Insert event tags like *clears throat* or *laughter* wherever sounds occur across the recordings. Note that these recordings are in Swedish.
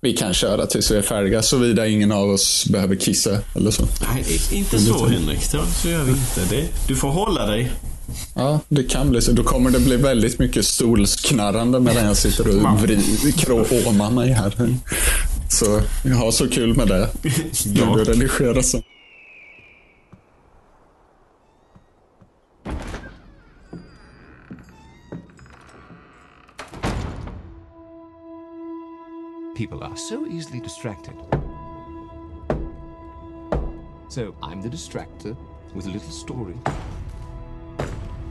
vi kan köra tills vi är färdiga, såvida ingen av oss behöver kissa eller så. Nej, inte så Henrik. Så, så gör vi inte. Det, du får hålla dig. Ja, det kan bli så. Då kommer det bli väldigt mycket stolsknarrande medan jag sitter och kråmar mig här. Så jag har så kul med det. Ja. Du redigerar så. People are so easily distracted. So I'm the distractor with a little story.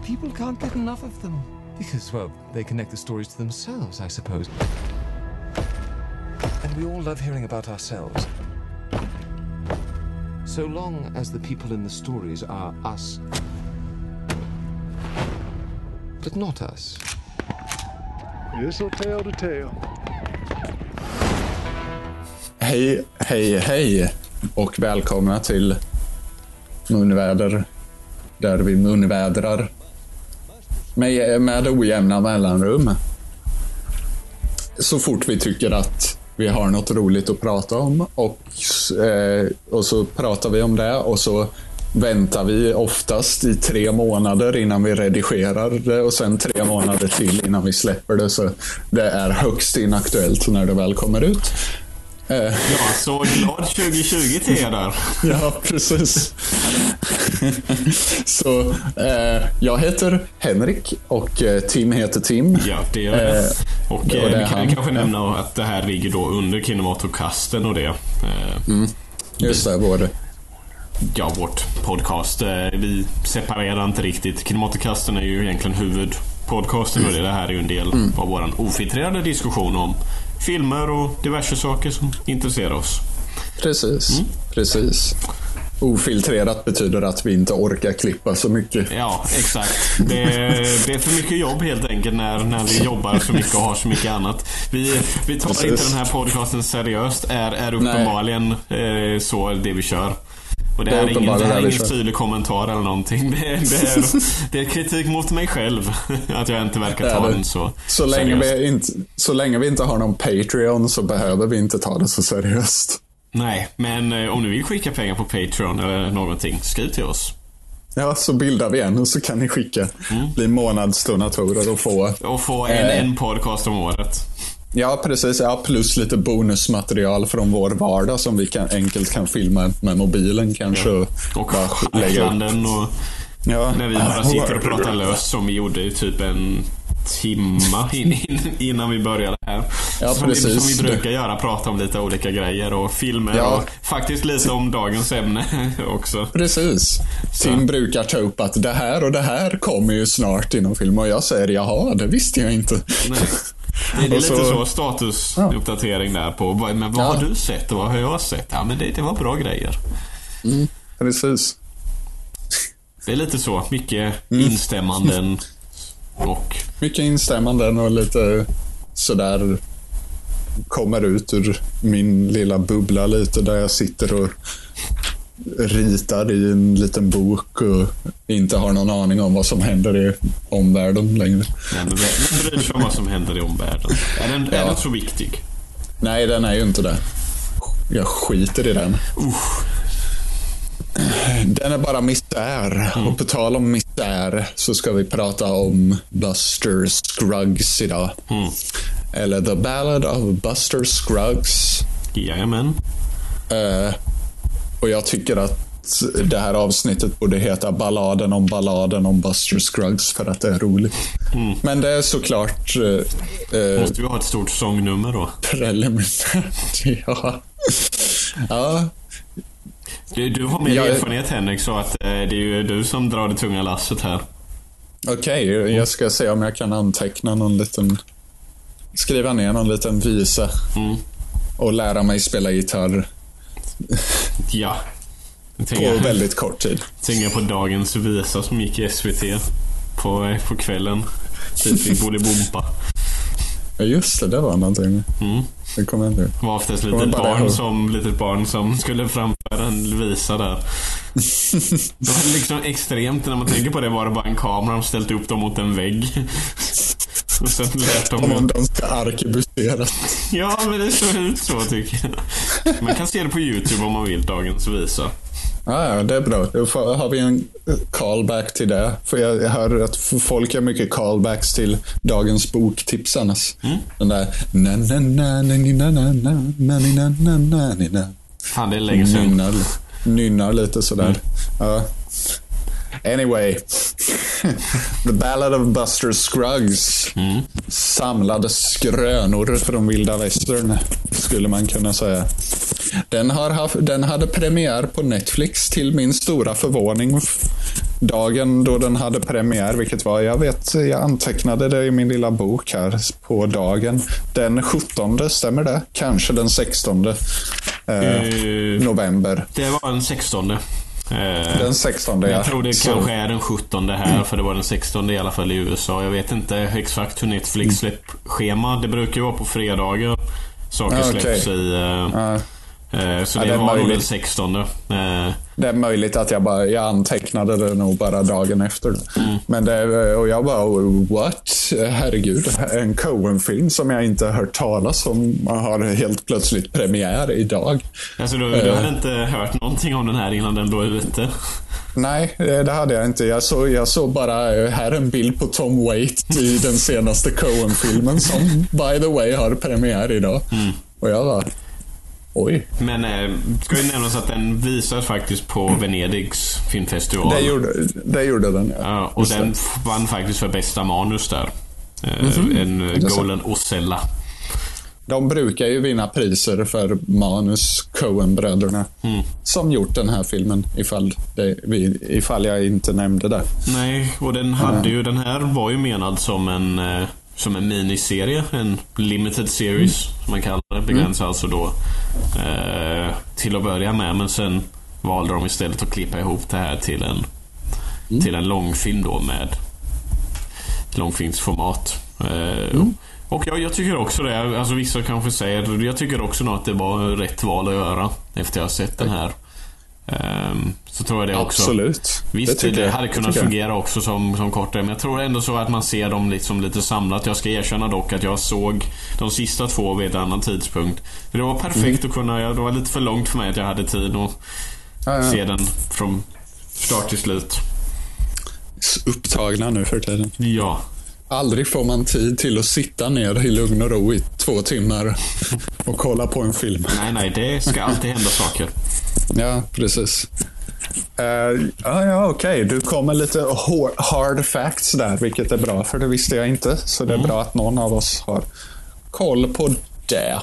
People can't get enough of them because, well, they connect the stories to themselves, I suppose. And we all love hearing about ourselves. So long as the people in the stories are us, but not us. This'll tell the tale. Hej, hej, hej och välkomna till Munväder. Där vi munvädrar. Med, med ojämna mellanrum. Så fort vi tycker att vi har något roligt att prata om och, eh, och så pratar vi om det och så väntar vi oftast i tre månader innan vi redigerar det och sen tre månader till innan vi släpper det. Så det är högst inaktuellt när det väl kommer ut. Eh, Ja, så glad 2020 till er där. *laughs* Ja, precis. Så eh, jag heter Henrik och eh, Tim heter Tim. Ja, det gör det. Eh, Och det eh, det vi kan kanske nämna att det här ligger då under Kinematokasten och det. Eh, Just det, vår... Ja, vårt podcast. Eh, vi separerar inte riktigt. Kinematokasten är ju egentligen huvudpodcasten och det. Det här är ju en del Mm. av vår ofiltrerade diskussion om filmer och diverse saker som intresserar oss. Precis, precis. Ofiltrerat betyder att vi inte orkar klippa så mycket. Ja, exakt. Det, det är för mycket jobb helt enkelt när, när vi jobbar så mycket och har så mycket annat. Vi, vi tar Precis. inte den här podcasten seriöst, är, är uppenbarligen eh, så det vi kör. Och det, Det är ingen, det är ingen tydlig kommentar eller någonting. Det, är- det, är, *laughs* det är kritik mot mig själv. *laughs* Att jag inte verkar ta det. den så Så länge, seriöst. vi inte, så länge vi inte har någon Patreon så behöver vi inte ta det så seriöst. Nej, men eh, om du vill skicka pengar på Patreon eller någonting, skriv till oss. Ja, så bildar vi en och så kan ni skicka. Bli månadsdonatorer och få... Och få en, Eh. en podcast om året. Ja, precis. Ja, plus lite bonusmaterial från vår vardag som vi kan, enkelt kan filma med mobilen kanske. Och, Och. Stjärtlanden och Ja. När vi bara sitter och pratar löst som vi gjorde i typ en timma *laughs* in, in, innan vi började här. Ja, som, vi, som vi brukar göra, prata om lite olika grejer och filmer Ja. och faktiskt lite om dagens ämne *laughs* också. Precis. Tim brukar ta upp att det här och det här kommer ju snart inom film och jag säger jaha, det visste jag inte. Nej. Det är lite så- så statusuppdatering där på men vad Ja. har du sett och vad har jag sett? Ja men det, det var bra grejer. Precis. Det är lite så. Mycket Mm. instämmanden *laughs* och Mycket instämmanden och lite sådär kommer ut ur min lilla bubbla lite där jag sitter och ritar i en liten bok och inte har någon aning om vad som händer i omvärlden längre. Nej, men vem bryr sig om vad som händer i omvärlden? Är den, är Ja. den så viktig? Nej, den är ju inte det. Jag skiter i den. Den är bara misär. Och på tal om misär så ska vi prata om Buster Scruggs idag. Eller The Ballad of Buster Scruggs. Jajamän. Eh, och jag tycker att det här avsnittet borde heta Balladen om balladen om Buster Scruggs för att det är roligt. Men det är såklart eh, eh, Måste vi ha ett stort sångnummer då? preliminärt. *laughs* ja. ja, Du, du har mer Jag- erfarenhet Henrik, så att eh, det är ju du som drar det tunga lasset här. okej. jag ska se om jag kan anteckna någon liten... Skriva ner någon liten visa. Och lära mig spela gitarr Ja. På väldigt kort tid. tänker på dagens visa som gick i SVT på, på kvällen. Typ i Bolibompa. Ja, just det. Det var någonting. Det kommer jag inte ihåg. Var oftast litet barn, som, litet barn som skulle framföra en visa där. *laughs* Det var liksom extremt. När man tänker på det var det bara en kamera. De ställt upp dem mot en vägg. Och sen lät Som om de... de ska arkebuseras. *laughs* Ja, men det ser ut så tycker jag. Man kan se det på YouTube om man vill, dagens visa. Ja, ja, det är bra. Då får- har vi en callback till det. För jag jag hör att folk har mycket callbacks till dagens boktips annars. Den där na na na na ni, na na na na ni, na na na ni, na. Fan, det är länge sedan. Nynnar, nynnar lite sådär. Ja. Anyway. The Ballad of Buster Scruggs. Samlade skrönor från vilda västern, skulle man kunna säga. Den, har haft, den hade premiär på Netflix till min stora förvåning. Dagen då den hade premiär, vilket var, jag vet, jag antecknade det i min lilla bok här på dagen. Den 17, stämmer det? Kanske den 16 eh, Eh, november. Det var den 16. Eh, Den 16 ja. Jag tror det Så- kanske är den 17 här, för det var den 16 i alla fall i USA. Jag vet inte exakt hur Netflix släppschema. Det brukar ju vara på fredagar. Saker Ja, okej. släpps i... eh, så Ja, det, det var nog den möjligt. 16. Eh, Det är möjligt att jag bara, jag antecknade det nog bara dagen efter. Men det, och jag bara, what? Herregud, en Coen-film som jag inte har hört talas om har helt plötsligt premiär idag. alltså du, du hade inte hört någonting om den här innan den låg ute? Nej, det hade jag inte. Jag såg, jag såg bara, eh, här är en bild på Tom Waite i den senaste Coen-filmen som by the way har premiär idag. Och jag bara, oj. Men eh, ska ju nämnas att den visas faktiskt på Venedigs filmfestival. Det gjorde, det gjorde den ja. Ja, och Just det. den f- vann faktiskt för bästa manus där. Eh, Mhm. En eh, Det. Golden Osella. De brukar ju vinna priser för manus, Coen-bröderna. Som gjort den här filmen, ifall, det, ifall jag inte nämnde det. Nej, och den hade ju, den här var ju menad som en, eh, som en miniserie. En limited series, som man kallar det. Begränsad alltså då eh, till att börja med. Men sen valde de istället att klippa ihop det här till en, till en långfilm då med långfilmsformat. Eh, Och jag, jag tycker också det. Alltså vissa kanske säger, jag tycker också nog att det var rätt val att göra efter jag har sett den här. Ehm, så tror jag det också. Absolut. Visst, det, jag. hade Det kunnat fungera också som, som kortare. Men jag tror ändå så att man ser dem liksom lite samlat. Jag ska erkänna dock att jag såg de sista två vid en annan tidpunkt. För det var perfekt Mm. att kunna, det var lite för långt för mig att jag hade tid att Ja, ja. se den från start till slut. Upptagna nu för tiden. Ja. Aldrig får man tid till att sitta ner i lugn och ro i två timmar och kolla på en film. Nej, nej, det ska alltid hända saker. Ja, precis. Eh, ja, ja okej. Du kom med lite hard facts där, vilket är bra, för det visste jag inte. Så det är bra att någon av oss har koll på det.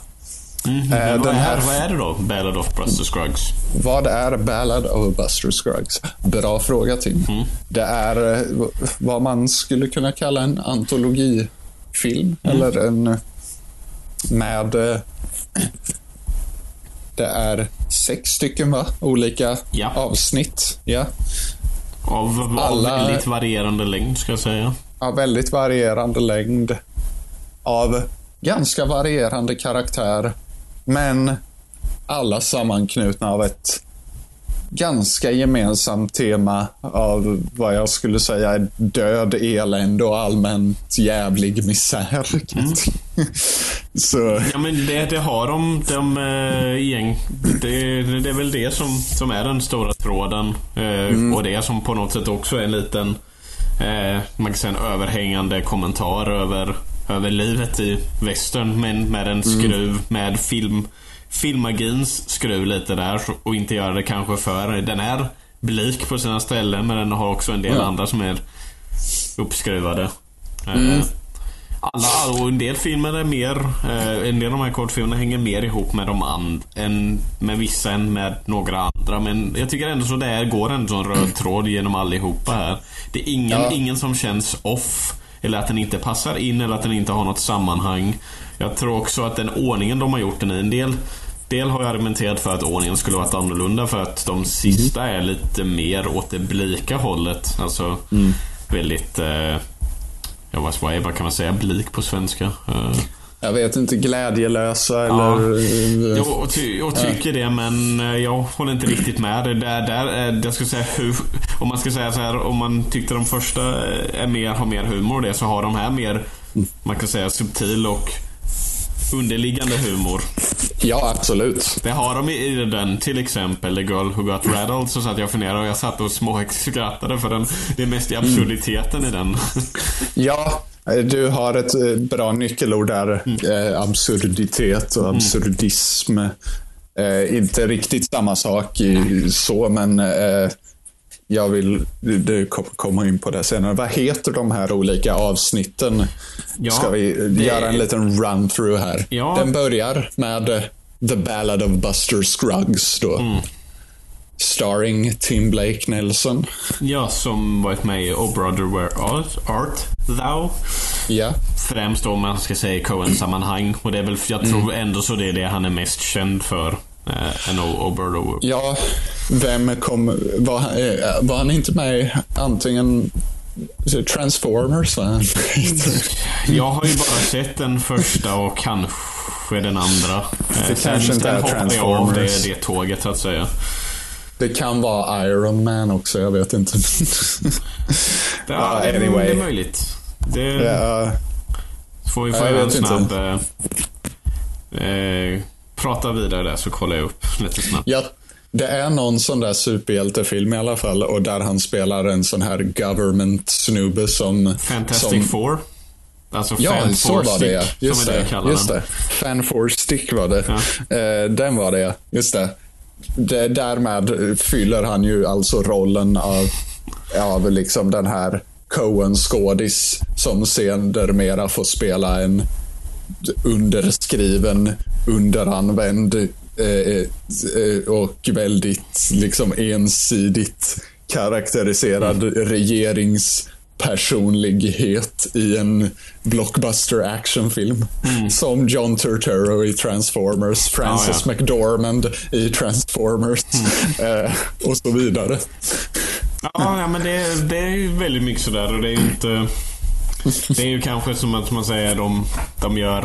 Eh, vad, den här, är, vad är det då? Ballad of Buster Scruggs? vad är Ballad of Buster Scruggs? Bra fråga, Tim. Det är eh, vad man skulle kunna kalla en antologifilm. Eller en med... Det är sex stycken, va? Olika Ja. avsnitt. Ja. Av, av Alla- väldigt varierande längd, ska jag säga. av väldigt varierande längd. Av ganska varierande karaktär. Men alla sammanknutna av ett ganska gemensamt tema av vad jag skulle säga är död, elände och allmänt jävlig misär. *laughs* Så, Ja men det, det har de, de äh, gäng. Det, det är väl det som, som är den stora tråden. Eh, Och det som på något sätt också är en liten, eh, man kan säga en överhängande kommentar över, över livet i västern. Men med en skruv, med film, filmmagins skruv lite där. Och inte göra det kanske för, den är blik på sina ställen men den har också en del Ja. andra som är uppskruvade. Eh, alla, och en del filmer är mer, eh, en del av de här kortfilmerna hänger mer ihop med de and, än med vissa än med några andra. Men jag tycker ändå så det är, går ändå en röd tråd genom allihopa här. Det är ingen, Ja. ingen som känns off. Eller att den inte passar in eller att den inte har något sammanhang. Jag tror också att den ordningen de har gjort den i, en del Del har jag argumenterat för att ordningen skulle varit annorlunda för att de sista är lite mer åt det blika hållet. Alltså väldigt eh, Ja, vad, vad kan man säga? Blik på svenska? Eh, jag vet inte, glädjelösa eller... eh, Jo, och ty, jag tycker det, men eh, jag håller inte riktigt med. Det där, där är, jag skulle säga hur, om man ska säga så här, om man tyckte de första eh, är mer, har mer humor och det, så har de här mer man kan säga, subtil och underliggande humor. Ja, absolut. Det har de i den, till exempel The Girl Who Got Rattled, så satt jag och funderade och jag satt och småskrattade för den, det är mest i absurditeten i den. Ja, du har ett eh, bra nyckelord där. Eh, absurditet och absurdism. Eh, inte riktigt samma sak i, så, men eh, jag vill du kommer komma in på det senare. Vad heter de här olika avsnitten? Ja, Ska vi det- göra en liten run-through här? Ja. Den börjar med The Ballad of Buster Scruggs då. Mm. Starring Tim Blake Nelson. Ja, som varit med i Oh Brother Where Art, Thou. Ja. Främst om man ska säga i Coen-sammanhang. Och det är väl, jag tror ändå så det är det han är mest känd för. Eh, än Where Ja, vem kom... Var, han- eh, var han inte med i antingen Transformers? Va? *laughs* Jag har ju bara sett den första och kanske den andra. Eh, Det kanske inte är hoppade jag av det, Transformers. det tåget så att säga. Det kan vara Iron Man också, jag vet inte. *laughs* Ja, det, anyway. det är möjligt. Det Ja, får vi få en snabb... Eh, eh, prata vidare där så kollar jag upp lite snabbt. ja, det är någon sån där superhjältefilm i alla fall och där han spelar en sån här government-snubbe som... Fantastic som, Four. Alltså Ja, Fan så var det ja. Stick, Just det det. Just det. Fan Four Stick var det. Ja. Eh, den var det ja. Just det. det. Därmed fyller han ju alltså rollen av, av liksom den här Coen-skådis som sedermera får spela en underskriven, underanvänd eh, eh, och väldigt liksom ensidigt karaktäriserad regeringspersonlighet i en blockbuster actionfilm. Som John Turturro i Transformers, Frances Ja, McDormand i Transformers eh, och så vidare. Ja, ja men det, det är ju väldigt mycket sådär och det är ju inte... Det är ju kanske som att man säger de, de gör,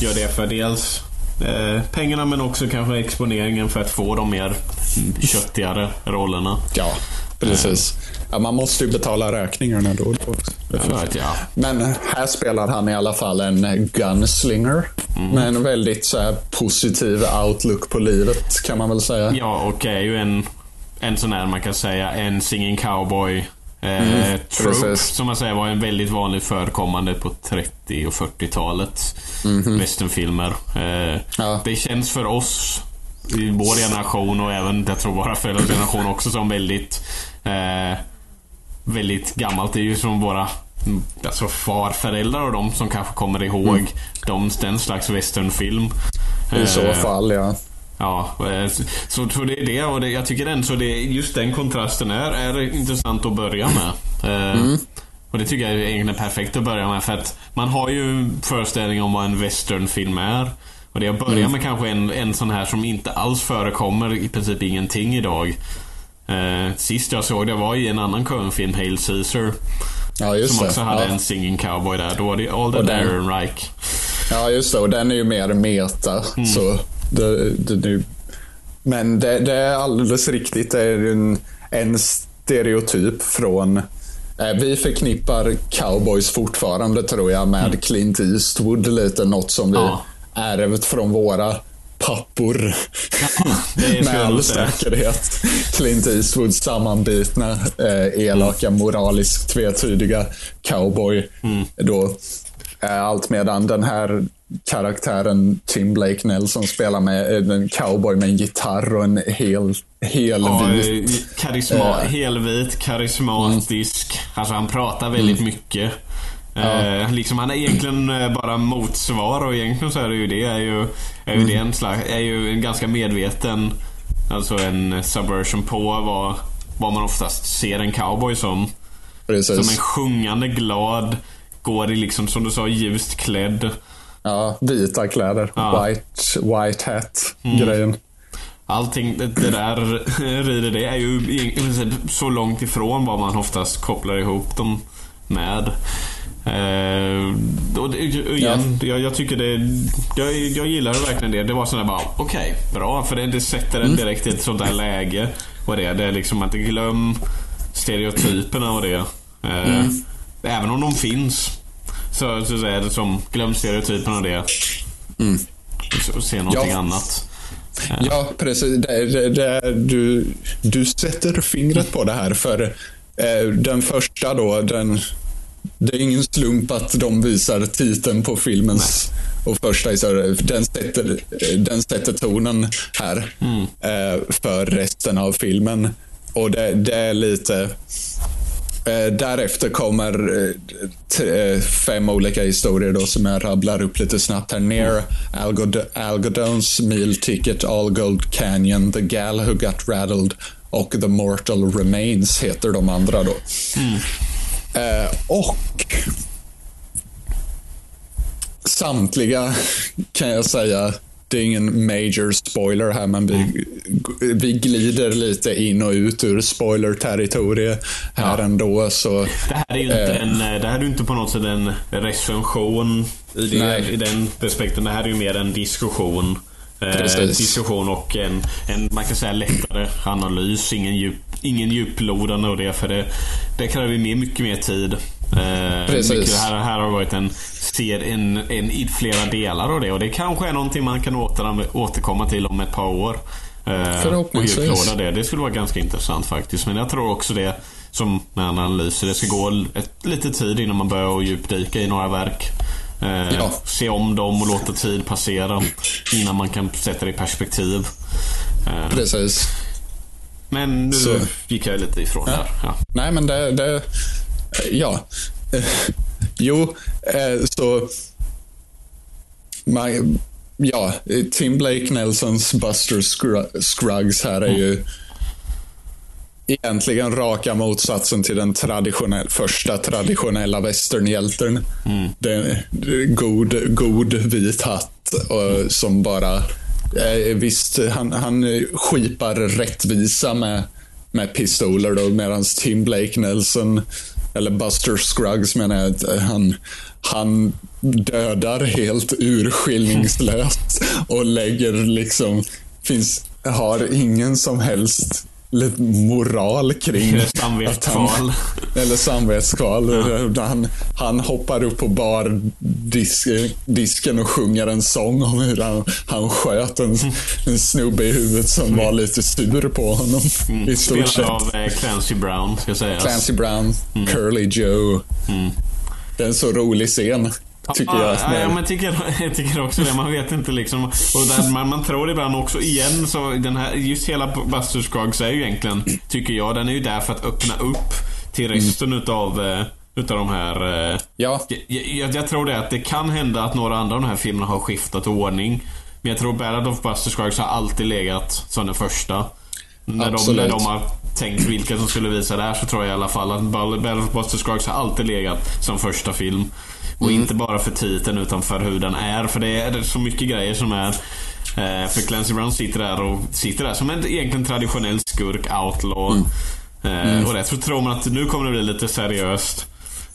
gör det för dels eh, pengarna men också kanske exponeringen för att få de mer köttigare rollerna. Ja, precis. Ja, man måste ju betala räkningarna då. då. Vet, ja. Men här spelar han i alla fall en gunslinger. Med en väldigt så här, positiv outlook på livet kan man väl säga. ja, och är ju en, en sån här man kan säga en singing cowboy eh, trope, precis. som man säger var en väldigt vanligt förekommande på 30 och 40-talet. Westernfilmer. Eh, Ja. Det känns för oss i vår generation och även jag tror våra föräldrars generation också som väldigt eh, väldigt gammalt. Det är ju som våra mm, alltså farföräldrar och de som kanske kommer ihåg de, den slags westernfilm. I så Eh, fall, ja. Ja, eh, så, så det är det och det, jag tycker den, så det, just den kontrasten är, är intressant att börja med. Eh, Och det tycker jag är egentligen perfekt att börja med för att man har ju föreställning om vad en westernfilm är. Och det är att börja med kanske en, en sån här som inte alls förekommer i princip ingenting idag. Eh, sist jag såg det var i en annan Coen-film, Hail Caesar. Ja, just Som det. också hade ja. en singing cowboy där. Då var det All the Och den- Ehrenreich. ja, just det. Och den är ju mer meta. Så det, det, det, men det, det är alldeles riktigt. Det är en, en stereotyp från... Eh, vi förknippar cowboys fortfarande, tror jag, med Clint Eastwood. Lite något som vi Ja. ärvt från våra pappor. *laughs* skulle med all säkerhet. Clint Eastwoods sammanbitna, eh, elaka, moraliskt tvetydiga cowboy. Mm. Då, eh, allt medan den här karaktären Tim Blake Nelson spelar med eh, en cowboy med en gitarr och en hel, hel Ja, vit. eh, karisma, Eh. helvit, karismatisk. Alltså han pratar väldigt mycket. Eh, liksom han är egentligen eh, bara motsvar och egentligen så är det ju det. Är ju, är ju det en slags, är ju en ganska medveten Alltså en subversion på vad, vad man oftast ser en cowboy som. Som en Precis. sjungande glad, går i liksom som du sa ljust klädd. Ja, vita kläder. Ja. White, white hat-grejen. Allting det, det där *laughs* rider det är ju så långt ifrån vad man oftast kopplar ihop dem med. Eh, och det, igen, jag, jag tycker det... Jag, jag gillar verkligen det. Det var sådär bara, okej, bra. För det, det sätter en direkt i ett sånt där läge. Och det, det är liksom att glöm stereotyperna och det. Eh, Även om de finns. Så, så är det som glöm stereotypen av det. Och, och se någonting Ja. annat. Ja, precis. Det, det, det, du, du sätter fingret på det här. För eh, den första då, den, det är ingen slump att de visar titeln på filmens och första historia. Den sätter, den sätter tonen här eh, för resten av filmen. Och det, det är lite... Eh, därefter kommer eh, eh, fem olika historier då som jag rabblar upp lite snabbt här. Near Algod- Algodones Meal Ticket, All Gold Canyon, The Gal Who Got Rattled och The Mortal Remains heter de andra då. Eh, och samtliga kan jag säga, det är ingen major spoiler här, men vi, vi glider lite in och ut ur spoiler-territoriet här ändå. Så, Det här är ju inte, Eh. en, det här är inte på något sätt en recension i, det, i den respekten. Det här är ju mer en diskussion. Eh, diskussion och en, en, man kan säga lättare analys. Ingen, djup, ingen djuplodande och det. För det, det kräver mycket mer tid. Eh, Precis. Mycket, här, här har varit en, ser en, en i flera delar av det. Och det kanske är någonting man kan åter, återkomma till om ett par år. Eh, Förhoppningsvis. Och djuploda det. Det skulle vara ganska intressant faktiskt. Men jag tror också det som med analyser. Det ska gå ett, lite tid innan man börjar djupdyka i några verk. Eh, Ja. Se om dem och låta tid passera innan man kan sätta det i perspektiv. Eh, precis. men nu Så. gick jag lite ifrån Ja. där. Ja. Nej, men det... det ja. jo, eh, så... Man, ja, Tim Blake Nelsons Buster Scruggs, här är ju egentligen raka motsatsen till den traditionell, första traditionella westernhjälten. Det är en god, god vit hatt och, som bara... Eh, visst, han, han skipar rättvisa med, med pistoler då, medan Tim Blake Nelson, eller Buster Scruggs menar jag, att eh, han, han dödar helt urskillningslöst och lägger liksom, finns, har ingen som helst lite moral kring Eller samvetskval. han, eller samvetskval. Han, han hoppar upp på bardisken disken och sjunger en sång om hur han, han sköt en, en snubbe i huvudet som var lite sur på honom. I stort Spelad sett. av eh, Clancy Brown, ska sägas. Clancy Brown, Curly Joe. Det är en så rolig scen, tycker Ja, jag. ja, ja, men tycker, jag tycker också det. Man vet inte liksom. Och där, man, man tror ibland också igen så den här, just hela Buster Scruggs är ju egentligen, tycker jag, den är ju där för att öppna upp till resten utav, eh, utav de här... eh, Ja. Jag, jag, jag tror det att det kan hända att några andra av de här filmerna har skiftat ordning. Men jag tror Ballad of Buster Scruggs har alltid legat som den första. När de, Absolut. när de har tänkt vilka som skulle visa det här så tror jag i alla fall att Ball- Ballad of Buster Scruggs har alltid legat som första film. Och Mm. inte bara för titeln utan för hur den är. För det är så mycket grejer som är... Eh, för Clancy Brown sitter där och sitter där som en egentligen traditionell skurk, outlaw. Mm. Eh, och därför tror man att nu kommer det bli lite seriöst.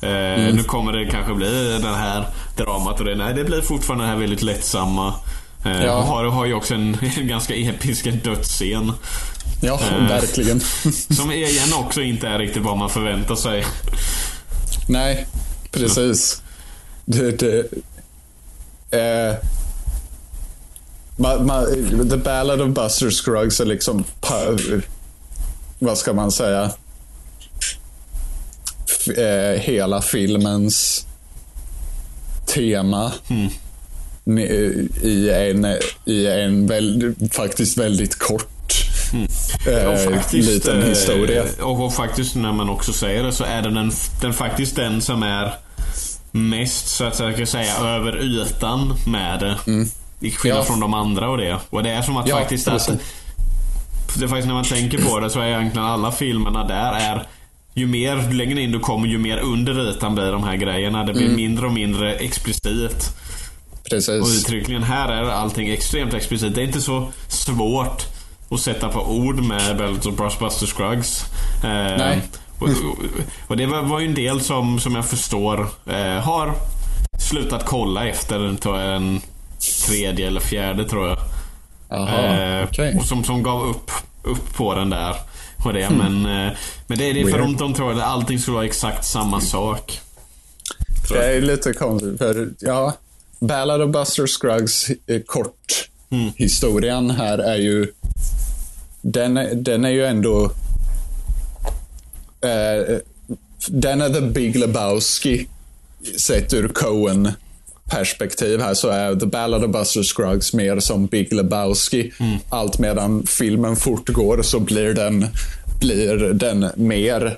Eh, Mm. Nu kommer det kanske bli det här dramat och det, nej, det blir fortfarande det här väldigt lättsamma. Ja. Och har, har ju också en, *laughs* en ganska episk dödsscen. Ja, verkligen. *laughs* Som igen också inte är riktigt vad man förväntar sig. Nej, precis. Det, det, eh, ma, ma, The Ballad of Buster Scruggs är liksom, vad ska man säga, F, eh, hela filmens tema. Ni- I en, i en väl, faktiskt väldigt kort eh, Och faktiskt, liten eh, historia. Och, och faktiskt när man också säger det så är den, den, den faktiskt den som är mest så att jag kan säga över ytan med det. I skillnad Ja. från de andra och det. Och det är som att Ja, faktiskt att det är faktiskt när man tänker på det så är egentligen alla filmerna där är ju mer ju längre in du kommer ju mer under ytan blir de här grejerna. Det blir Mm. mindre och mindre explicit. Och Precis. uttryckligen här är allting extremt explicit. Det är inte så svårt att sätta på ord med Bells och Buster Scruggs. Eh, Nej. Och, och, det var, var ju en del som, som jag förstår eh, har slutat kolla efter tror jag, en tredje eller fjärde tror jag. Jaha, Eh, okej. Och som, som gav upp, upp på den där. Och det. Men, eh, men det är det är för Weird. de, tror att allting skulle vara exakt samma sak. Det är lite konstigt, för ja, Ballad of Buster Scruggs eh, kort historien här är ju den, den är ju ändå eh, den är the Big Lebowski sett ur Coen perspektiv här så är The Ballad of Buster Scruggs mer som Big Lebowski. Allt medan filmen fortgår så blir den, blir den mer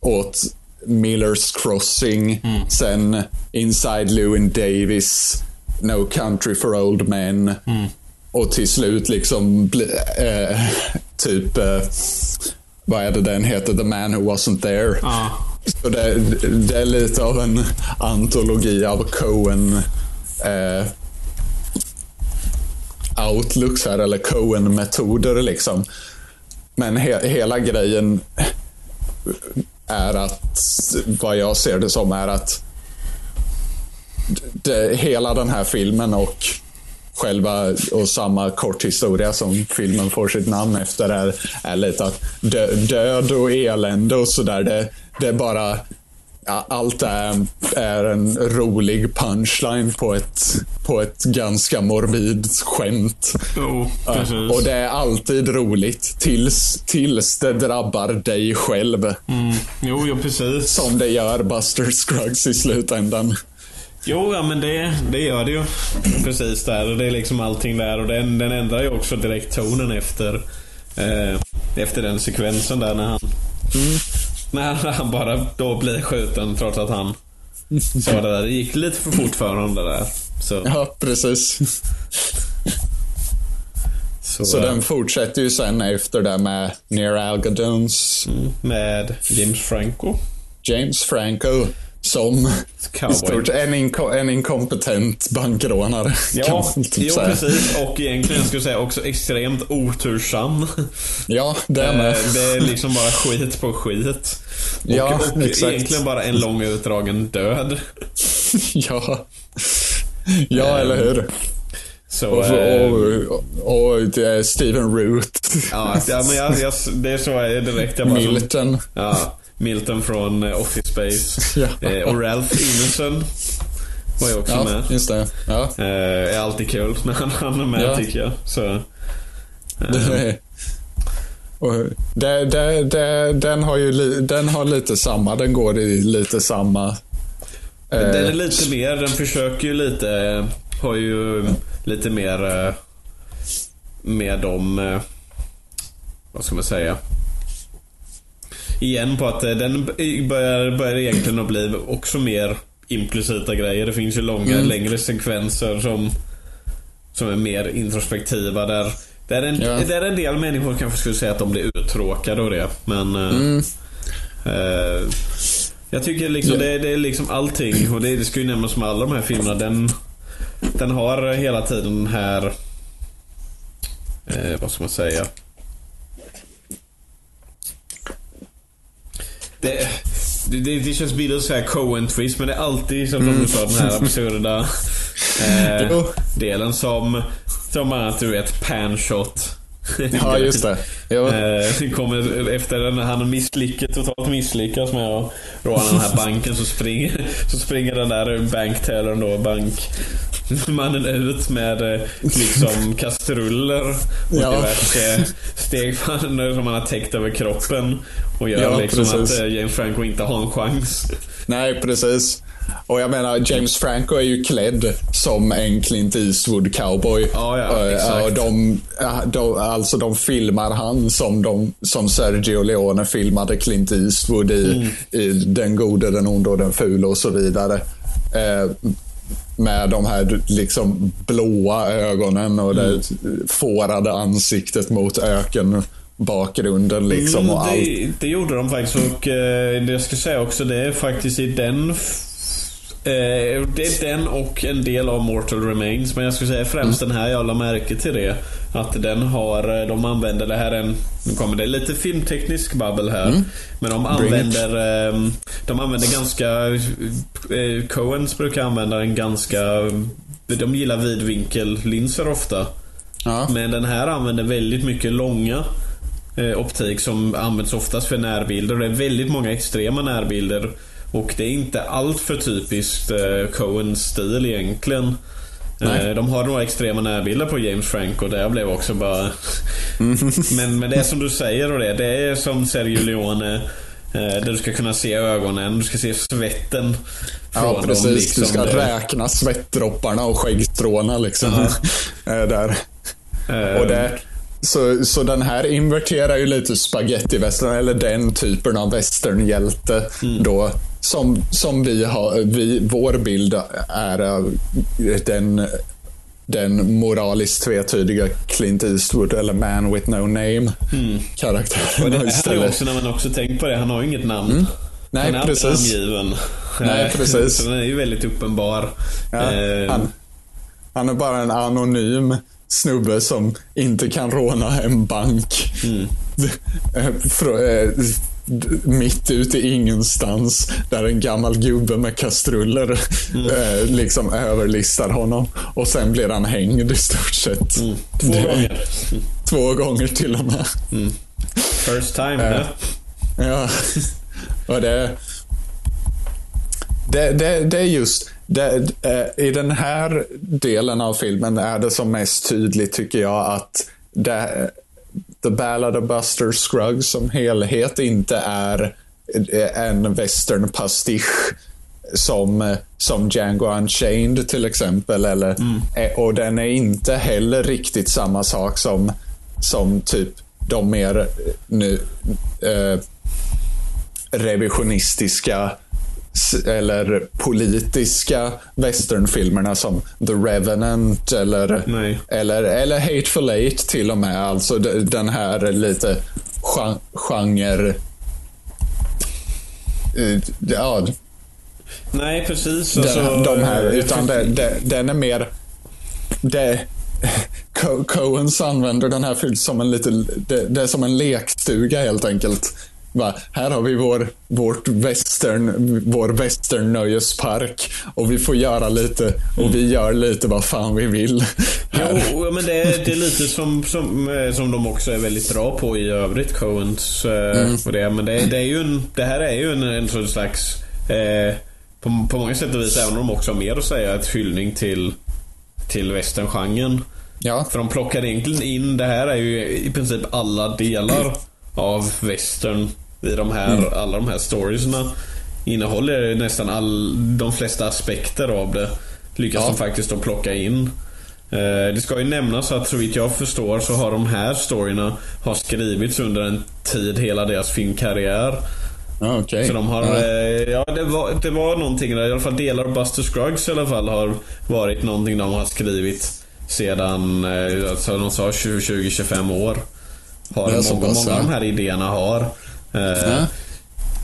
åt Millers Crossing, sen Inside Llewyn Davis, No Country for Old Men och till slut liksom eh, typ eh, vad är det den heter? The Man Who Wasn't There. Ja. Så det, det är lite av en antologi av Coen eh, outlooks här, eller Coen-metoder liksom. Men he, hela grejen är att, vad jag ser det som, är att det, hela den här filmen och själva och samma kort historia som filmen får sitt namn efter är, är lite att dö, död och elände och sådär. Det, det är bara ja, allt är, är en rolig punchline på ett, på ett ganska morbid skämt. Jo, precis. Och det är alltid roligt tills, tills det drabbar dig själv. Mm. Jo, jo, precis. Som det gör Buster Scruggs i slutändan. Jo, ja men det, det gör det ju. Precis där. Och Det är liksom allting där. Och den, den ändrar ju också direkt tonen efter, eh, efter den sekvensen där när han... När han bara då blir skjuten trots att han sa det där. Det gick lite för fort för honom det där. Så, Ja, precis. så, Så eh, den fortsätter ju sen efter det med Near Algodones Med James Franco. James Franco som Cowboy. i stort en, inko en inkompetent bankrånare. Ja, man typ jo precis. Och egentligen skulle jag säga också extremt otursam. Ja, det är Eh, med. Det är liksom bara skit på skit. Och, Ja, och exakt. egentligen bara en lång utdragen död. *laughs* ja. Ja, eller hur? Så, Och, eh, och, och, och är Steven Root. ja, ja, men jag, jag, det är så jag är direkt. Jag bara Milton. Ja, Milton från eh, Office Space. *laughs* Ja. Eh, och Ralph Ineson var ju också Ja, med. just det. Ja. Eh, är alltid kul när han, är med Ja. tycker jag. Så, Det Och det, det, det, den, har ju li, den har lite samma, den går i lite samma... eh, Den är lite mer, den försöker ju lite, har ju lite mer med de, vad ska man säga? Igen på att eh, den börjar, börjar egentligen att bli också mer implicita grejer. Det finns ju långa, Mm. längre sekvenser som, som är mer introspektiva där där en, Ja. där en del människor kanske skulle säga att de blir uttråkade av det. Men eh, Mm. eh, jag tycker liksom Ja. det, det är liksom allting och det, det ska ju nämnas med alla de här filmerna. Den, den har hela tiden den här eh, vad ska man säga? Det, det, det, känns billigt att säga Coen-twist men det är alltid som Mm. du sa den här absurda *laughs* eh, delen som som att du vet panshot. Ja, just det. Jo. Eh, kommer efter när han misslyckas, totalt misslyckas med att råna den här banken så springer, så springer den där banktellern då, bankmannen ut med eh, liksom *laughs* kastruller och Ja. diverse stegpannor som han har täckt över kroppen. Och gör Ja, liksom precis. att eh, James Franco inte har en chans. Nej, precis. Och jag menar, James Franco är ju klädd som en Clint Eastwood cowboy. Ja, ja, Eh, exakt. Och de, de, alltså de filmar han som, de, som Sergio Leone filmade Clint Eastwood i, Mm. i Den gode, den onde och den fula och så vidare. Med de här liksom blåa ögonen och det fårade ansiktet mot öken bakgrunden liksom Mm, och allt. det, det gjorde de faktiskt och eh, det jag ska säga också det är faktiskt i den eh, det är den och en del av Mortal Remains men jag skulle säga främst Mm. den här jag la märke till det. Att den har, eh, de använder det här en, nu kommer det lite filmteknisk babbel här. Men de Mm. Bring it. använder, eh, de använder ganska, eh, Coens brukar använda en ganska, de gillar vidvinkellinser ofta. Ja. Men den här använder väldigt mycket långa eh, optik som används oftast för närbilder. Och det är väldigt många extrema närbilder. Och det är inte allt för typiskt eh, Coens stil egentligen. Nej. Eh, De har några extrema närbilder på James Franco och där blev också bara... men, men det är som du säger och det, det är som Sergio Leone. eh, Där du ska kunna se ögonen, du ska se svetten Ja, dem. precis. Liksom. du ska Det- räkna svettdropparna och skäggstråna liksom. *laughs* Eh, där. eh, Och det, så, så den här inverterar ju lite spaghetti-western, eller den typen av westernhjälte då. Som, som vi har, vi, vår bild är av den, den moraliskt tvetydiga Clint Eastwood eller Man with no name karaktären. Och det här är också när man också tänkt på det, han har ju inget namn. Nej, han är precis. namngiven. Nej, *laughs* Eh, precis. Så den är ju väldigt uppenbar. Ja, Eh, han, han är bara en anonym snubbe som inte kan råna en bank. *laughs* Eh, frå- eh, d- Mitt ute i ingenstans där en gammal gubbe med kastruller eh, liksom överlistar honom. Och sen blir han hängd i stort sett. Två Det- gånger. Två gånger till och med. First time. Eh, ja. Ja. Och det... Det, det, det är just... Det, eh, I den här delen av filmen är det som mest tydligt tycker jag att det, The Ballad of Buster Scruggs som helhet inte är eh, en western-pastisch som, som Django Unchained till exempel. Eller, eh, Och den är inte heller riktigt samma sak som, som typ de mer eh, nu, eh, revisionistiska eller politiska westernfilmerna som The Revenant eller, Nej. eller, eller Hateful Eight till och med. Alltså de- den här lite gen- genre... eh, Ja, Nej, precis. de, Alltså, de här. Utan det, det, den är mer... Det, Co- Coens använder den här filmen som en lite... Det, det är som en lekstuga helt enkelt. Va, här har vi vår, vårt western, vår western nöjespark och vi får göra lite och vi gör lite vad fan vi vill. Här. Jo, men det är, det är lite som, som, eh, som de också är väldigt bra på i övrigt, Coens. eh, Mm. Det, men det, är- det, är ju en, det här är ju en, en sån slags, eh, på, på många sätt och vis, även om de också har mer att säga, ett hyllning till, till westerngenren. Ja, För de plockar egentligen in, det här är ju i princip alla delar av western i de här, alla de här storiesna. Innehåller nästan all, de flesta aspekter av det. Lyckas Ja. de faktiskt att plocka in. Eh, Det ska ju nämnas att så vitt jag förstår så har de här storyna har skrivits under en tid hela deras filmkarriär. ja okej. Så de har, Ja. eh, ja det var, det var någonting där, i alla fall delar av Buster Scruggs i alla fall har varit någonting de har skrivit sedan, eh, alltså de sa 20-25 år. Har många, många av de här idéerna har. Ja.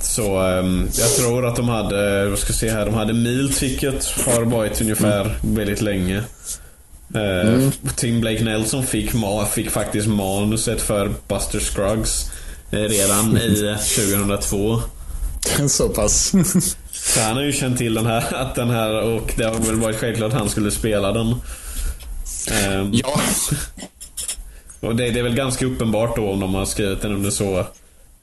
Så ehm, jag tror att de hade, vad ska jag se här, de hade Meal Ticket har varit ungefär Mm. väldigt länge. Eh, Tim Blake Nelson fick, fick faktiskt manuset för Buster Scruggs eh, redan i *laughs* 2002. Så pass. *laughs* Så han har ju känt till den här, *laughs* att den här och det har väl varit självklart att han skulle spela den. Ehm, ja. Och det, det är väl ganska uppenbart då om de har skrivit den under så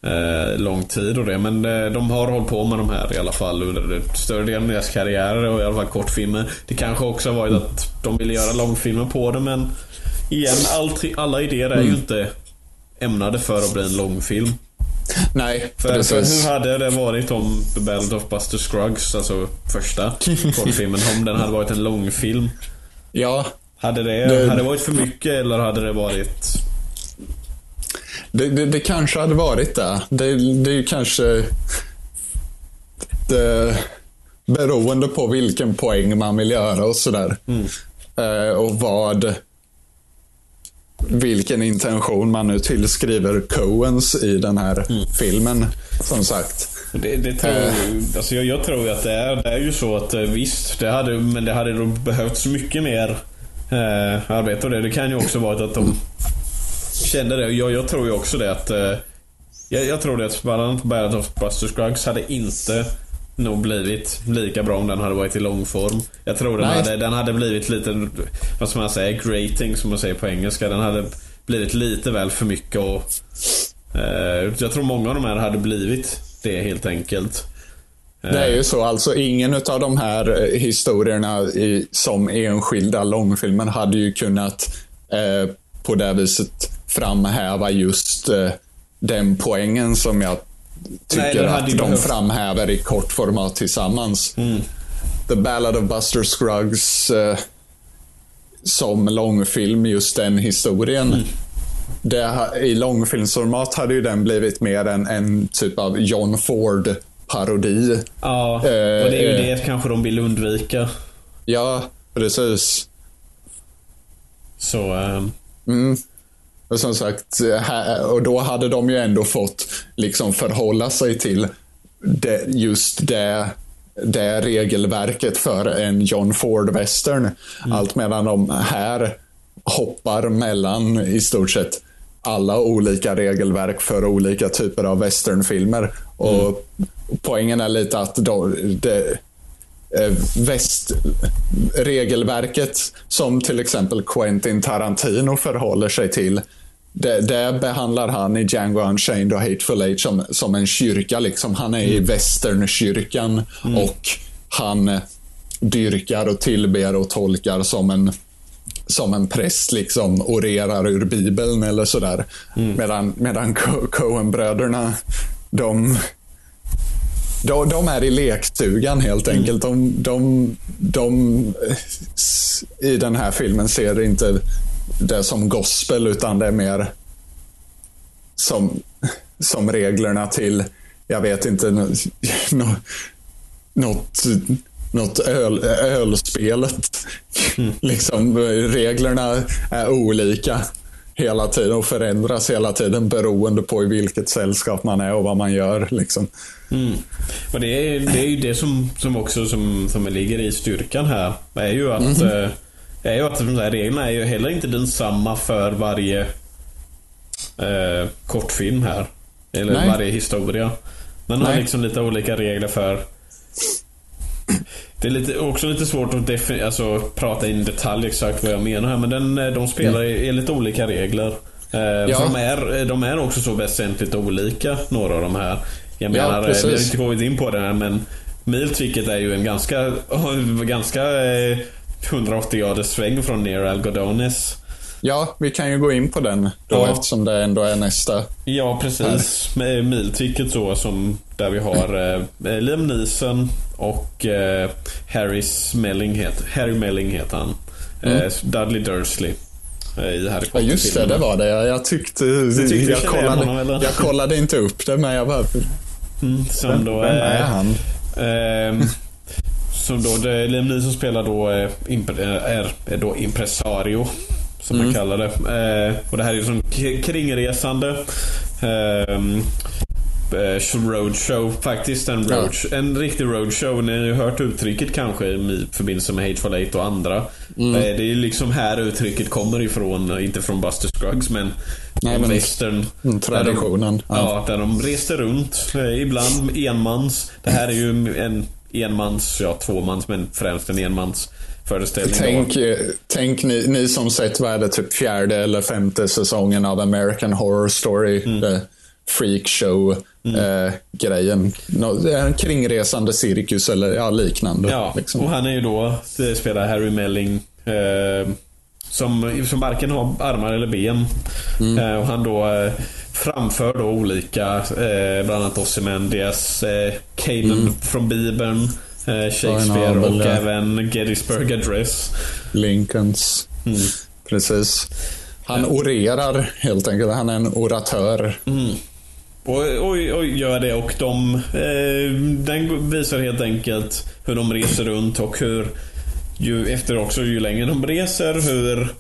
eh, lång tid och det. Men eh, de har hållit på med de här i alla fall under större delen av deras karriärer och i alla fall kortfilmer. Det kanske också har varit att de ville göra långfilmer på det men igen, all, alla idéer är ju inte ämnade för att bli en långfilm. Nej, För, för precis. hur hade det varit om The Battle of Buster Scruggs, alltså första *laughs* kortfilmen, om den hade varit en långfilm? Ja, Hade det, Det- hade det varit för mycket eller hade det varit... Det, det, det kanske hade varit det. Det, det är ju kanske det, beroende på vilken poäng man vill göra och sådär. Eh, och vad vilken intention man nu tillskriver Coens i den här filmen. Som sagt. Det, det tror, Eh. alltså jag, jag tror att det är, det är ju så att eh, visst, det hade, men det hade då behövts mycket mer eh, arbete och det. Det kan ju också vara att de kände det. Jag, jag tror ju också det att... Eh, jag, jag tror det att bland annat Ballad of Buster Scruggs hade inte nog blivit lika bra om den hade varit i långform. Jag tror den Nej. hade, den hade blivit lite, vad ska man säga, grating som man säger på engelska. Den hade blivit lite väl för mycket och... Eh, jag tror många av de här hade blivit det helt enkelt. Det är ju så, alltså ingen av de här eh, historierna i, som enskilda långfilmer hade ju kunnat eh, på det viset framhäva just eh, den poängen som jag tycker Nej, det att de framhäver i kortformat tillsammans. The Ballad of Buster Scruggs eh, som långfilm, just den historien. Det, ha- I långfilmsformat hade ju den blivit mer en, en typ av John Ford-parodi. Ja, och Eh, det är ju eh. det kanske de vill undvika. Ja, precis. Så, ehm, Mm. Och som sagt, här, och då hade de ju ändå fått liksom förhålla sig till det, just det, det regelverket för en John Ford-western. Allt medan de här hoppar mellan i stort sett alla olika regelverk för olika typer av westernfilmer. Och poängen är lite att då, det, eh, väst, regelverket som till exempel Quentin Tarantino förhåller sig till. Det, det behandlar han i Django Unchained och Hateful Eight som, som en kyrka. Liksom. Han är i västernkyrkan och han eh, dyrkar och tillber och tolkar som en som en präst liksom orerar ur Bibeln eller sådär. Medan, medan Co- Coen-bröderna, de, de, de är i lekstugan helt enkelt. De, de, de eh, i den här filmen ser inte det som gospel utan det är mer som, som reglerna till, jag vet inte, nå- nå- något, något öl, ölspelet. *laughs* Liksom, reglerna är olika hela tiden och förändras hela tiden beroende på i vilket sällskap man är och vad man gör. Liksom. Mm. Och det är, det är ju det som, som också som, som ligger i styrkan här. är ju att, Mhm. eh, är ju att de här reglerna är ju heller inte densamma för varje eh, kortfilm här. Eller Nej. varje historia. Har Nej. liksom lite olika regler för det är lite, också lite svårt att defi- alltså, prata in detalj exakt vad jag menar här. Men den, eh, de spelar i enligt olika regler. Eh, För de är, de är också så väsentligt olika, några av de här. Jag Ja, menar, eh, precis. vi har inte kommit in på det här men Ticket är ju en ganska, *laughs* ganska eh, 180 graders sväng från Near Algodones. Ja, vi kan ju gå in på den då Ja. eftersom det ändå är nästa. Ja, precis. Med Meal Ticket så som där vi har eh, Liam Neeson och eh, Harry Smelling het, Harry Melling heter han. Eh, Dudley Dursley. eh, I Harry Mm. Ja, just det, det var det. Jag, jag tyckte... tyckte jag, kollade, honom, jag kollade inte upp det, men jag bara... Mm, som Vem, då vem är han? Ehm, som då, det, Liam Neeson spelar då, eh, impre, är, är då impresario. Som Mm. man kallar det. Eh, och det här är ju som k- kringresande. ehm, eh, roadshow. Faktiskt en, Ja. road, en riktig roadshow. Ni har ju hört uttrycket kanske i förbindelse med Hateful Eight och andra. Mm. Eh, det är ju liksom här uttrycket kommer ifrån. eh, Inte från Buster Scruggs men Nej, men- western. Mm, traditionen. Där de, ja. där de reste runt. eh, Ibland enmans. Det här är ju en enmans, ja tvåmans men främst en enmans föreställning. Tänk, eh, tänk ni, ni som sett, vad är det, typ fjärde eller femte säsongen av American Horror Story. Mm. Mm. Freakshow-grejen. en kringresande cirkus eller ja, liknande. Ja, liksom. och han är ju då, spelar Harry Melling. Eh, som, som varken har armar eller ben. Mm. Eh, och han då eh, framför då olika, eh, bland annat Ozymandias, eh, Canaan från Bibeln, eh, Shakespeare Abel, och ja. även Gettysburg Address. Lincolns. Mm. Precis. Han orerar helt enkelt. Han är en oratör. Och, och, och gör det och de eh, Den visar helt enkelt hur de reser runt och hur ju efter också ju längre de reser hur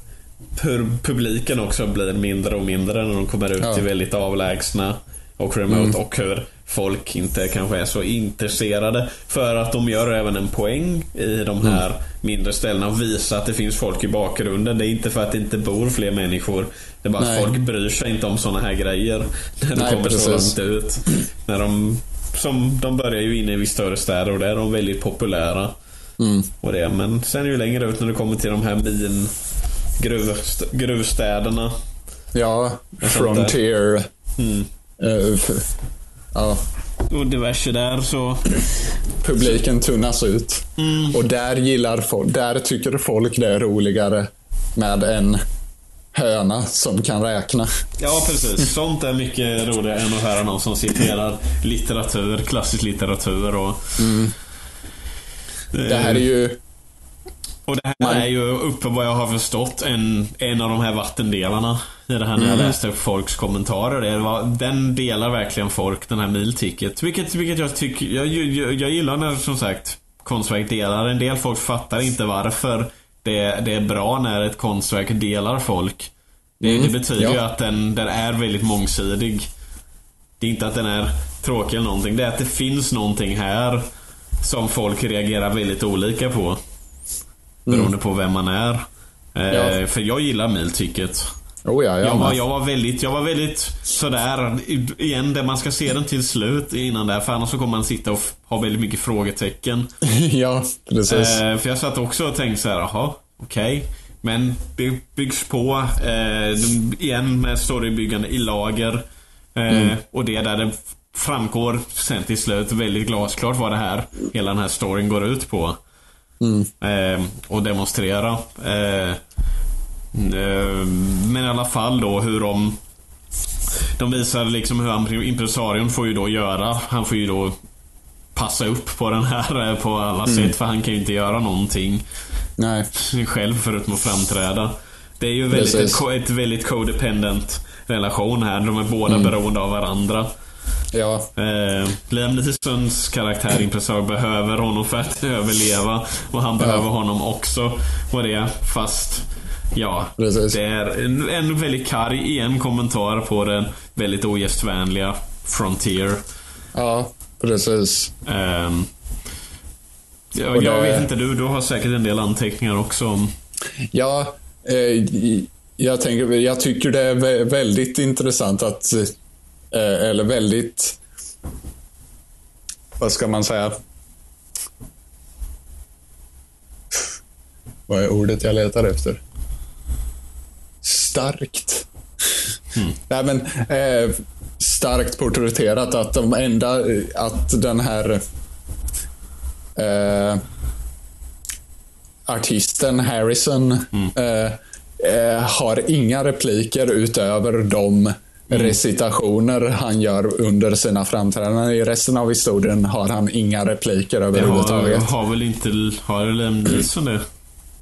hur publiken också blir mindre och mindre när de kommer ut Ja. till väldigt avlägsna och remote och hur folk inte kanske är så intresserade. För att de gör även en poäng i de här mindre ställena och visar att det finns folk i bakgrunden. Det är inte för att det inte bor fler människor. Det är bara Nej. att folk bryr sig inte om såna här grejer. När de Nej, kommer så precis. långt ut. När de, som, de börjar ju inne i större städer och där är de väldigt populära. Mm. Och det. Men sen ju längre ut när det kommer till de här min gruvst, gruvstäderna. Ja. Frontier. Mm. Eh, f- ja. och diverse där så... Publiken tunnas ut. Mm. Och där gillar folk, där tycker folk det är roligare med en höna som kan räkna. Ja, precis. Sånt är mycket roligare än att höra någon som citerar litteratur, klassisk litteratur och... Det här är ju... Och det här Man- är ju uppe vad jag har förstått en, en av de här vattendelarna. I det här när jag Mm. läste folks kommentarer. Det var, den delar verkligen folk, den här milticket. Vilket, vilket jag tycker, jag, jag, jag gillar när som sagt konstverk delar. En del folk fattar inte varför det, det är bra när ett konstverk delar folk. Det, det betyder ja. ju att den, den är väldigt mångsidig. Det är inte att den är tråkig eller någonting. Det är att det finns någonting här som folk reagerar väldigt olika på. Beroende på vem man är. Eh, Ja. För jag gillar milticket. Oh ja, Jag jag, var, jag var väldigt, jag var väldigt sådär, igen, där man ska se den till slut innan det. För annars så kommer man sitta och ha väldigt mycket frågetecken. *laughs* ja, precis. Eh, för jag satt också och tänkte så här, jaha, okej. Men det byggs på, eh, igen med storybyggande i lager. Eh, Och det där det framgår sen till slut väldigt glasklart vad det här, hela den här storyn går ut på. Eh, och demonstrera. Eh, men i alla fall då hur de de visar liksom hur han- impresarion får ju då göra. Han får ju då passa upp på den här eh, på alla sätt för han kan ju inte göra någonting Nej. själv förutom att framträda. Det är ju väldigt ett, ett väldigt codependent relation här. De är båda beroende av varandra. Ja, Eh, Liam Neesons karaktär impressor behöver honom för att *laughs* överleva. Och han behöver honom också på det. Fast, ja. Precis. Det är en, en väldigt karg igen kommentar på den väldigt ogästvänliga Frontier. ja, precis. Ja, Och jag det- vet inte, du, du har säkert en del anteckningar också om... Ja, eh, jag, tänker, jag tycker det är vä- väldigt intressant att, eller väldigt, vad ska man säga? Vad är ordet jag letar efter? Starkt. Nej, men, eh, starkt porträtterat att de enda, att den här eh, artisten Harrison eh, eh, har inga repliker utöver de recitationer han gör under sina framträdanden. I resten av historien har han inga repliker Det har, överhuvudtaget. har väl inte... Har Liam Neeson det?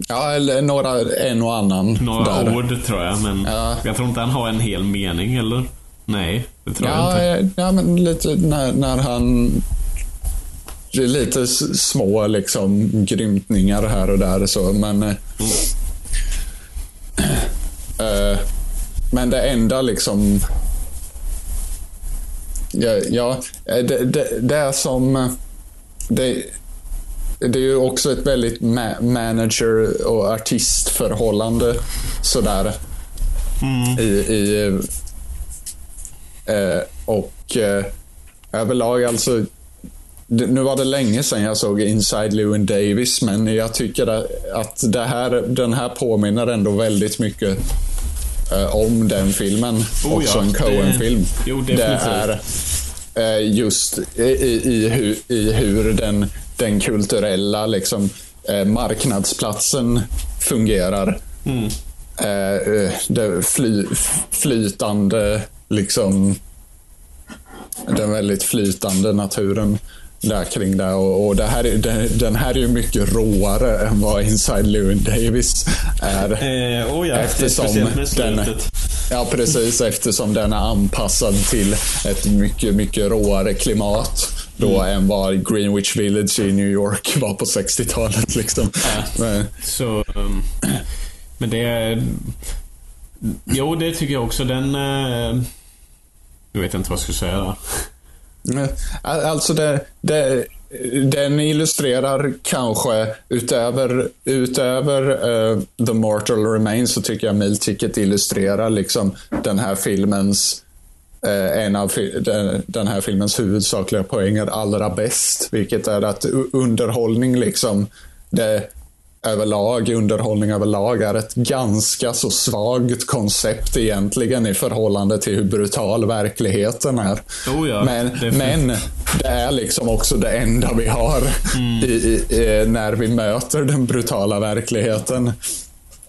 Ja, eller några, en och annan. Några där. ord tror jag, men Ja. jag tror inte han har en hel mening, eller? Nej, det tror jag Ja, inte. eh, ja, men lite när, när han... det är Lite små liksom grymtningar här och där så, men... eh, eh, men det enda liksom... Ja, ja eh, det, det, det är som... eh, Det, det är ju också ett väldigt ma- manager och artistförhållande sådär. I, i Eh, och eh, överlag alltså, nu var det länge sedan jag såg Inside Llewyn Davis, men jag tycker att- att det här, den här påminner ändå väldigt mycket eh, om den filmen. Oh också ja, en det- Coen-film. det definitivt. är eh, just i, i, i, hur, i hur den, den kulturella liksom, eh, marknadsplatsen fungerar. Eh, eh, det fly, flytande, liksom den väldigt flytande naturen där kring det. Och, och det här, är- den, den här är ju mycket råare än vad Inside Llewyn Davis är. Eh, oh ja, Eftersom den, ja, precis. Eftersom den är anpassad till ett mycket, mycket råare klimat då än vad Greenwich Village i New York var på 60-talet. Liksom. Men, Så... Um, men det... är- Jo, det tycker jag också. Den... Uh, jag vet inte vad jag ska säga där. Eh, alltså det, det, den illustrerar kanske utöver, utöver uh, The Mortal Remains så tycker jag Meal Ticket illustrerar liksom den här filmens uh, en av fi- den, den här filmens huvudsakliga poänger allra bäst. Vilket är att underhållning liksom det, överlag, underhållning överlag, är ett ganska så svagt koncept egentligen i förhållande till hur brutal verkligheten är. Oh ja, men, definitivt. men det är liksom också det enda vi har Mm. i, i, när vi möter den brutala verkligheten.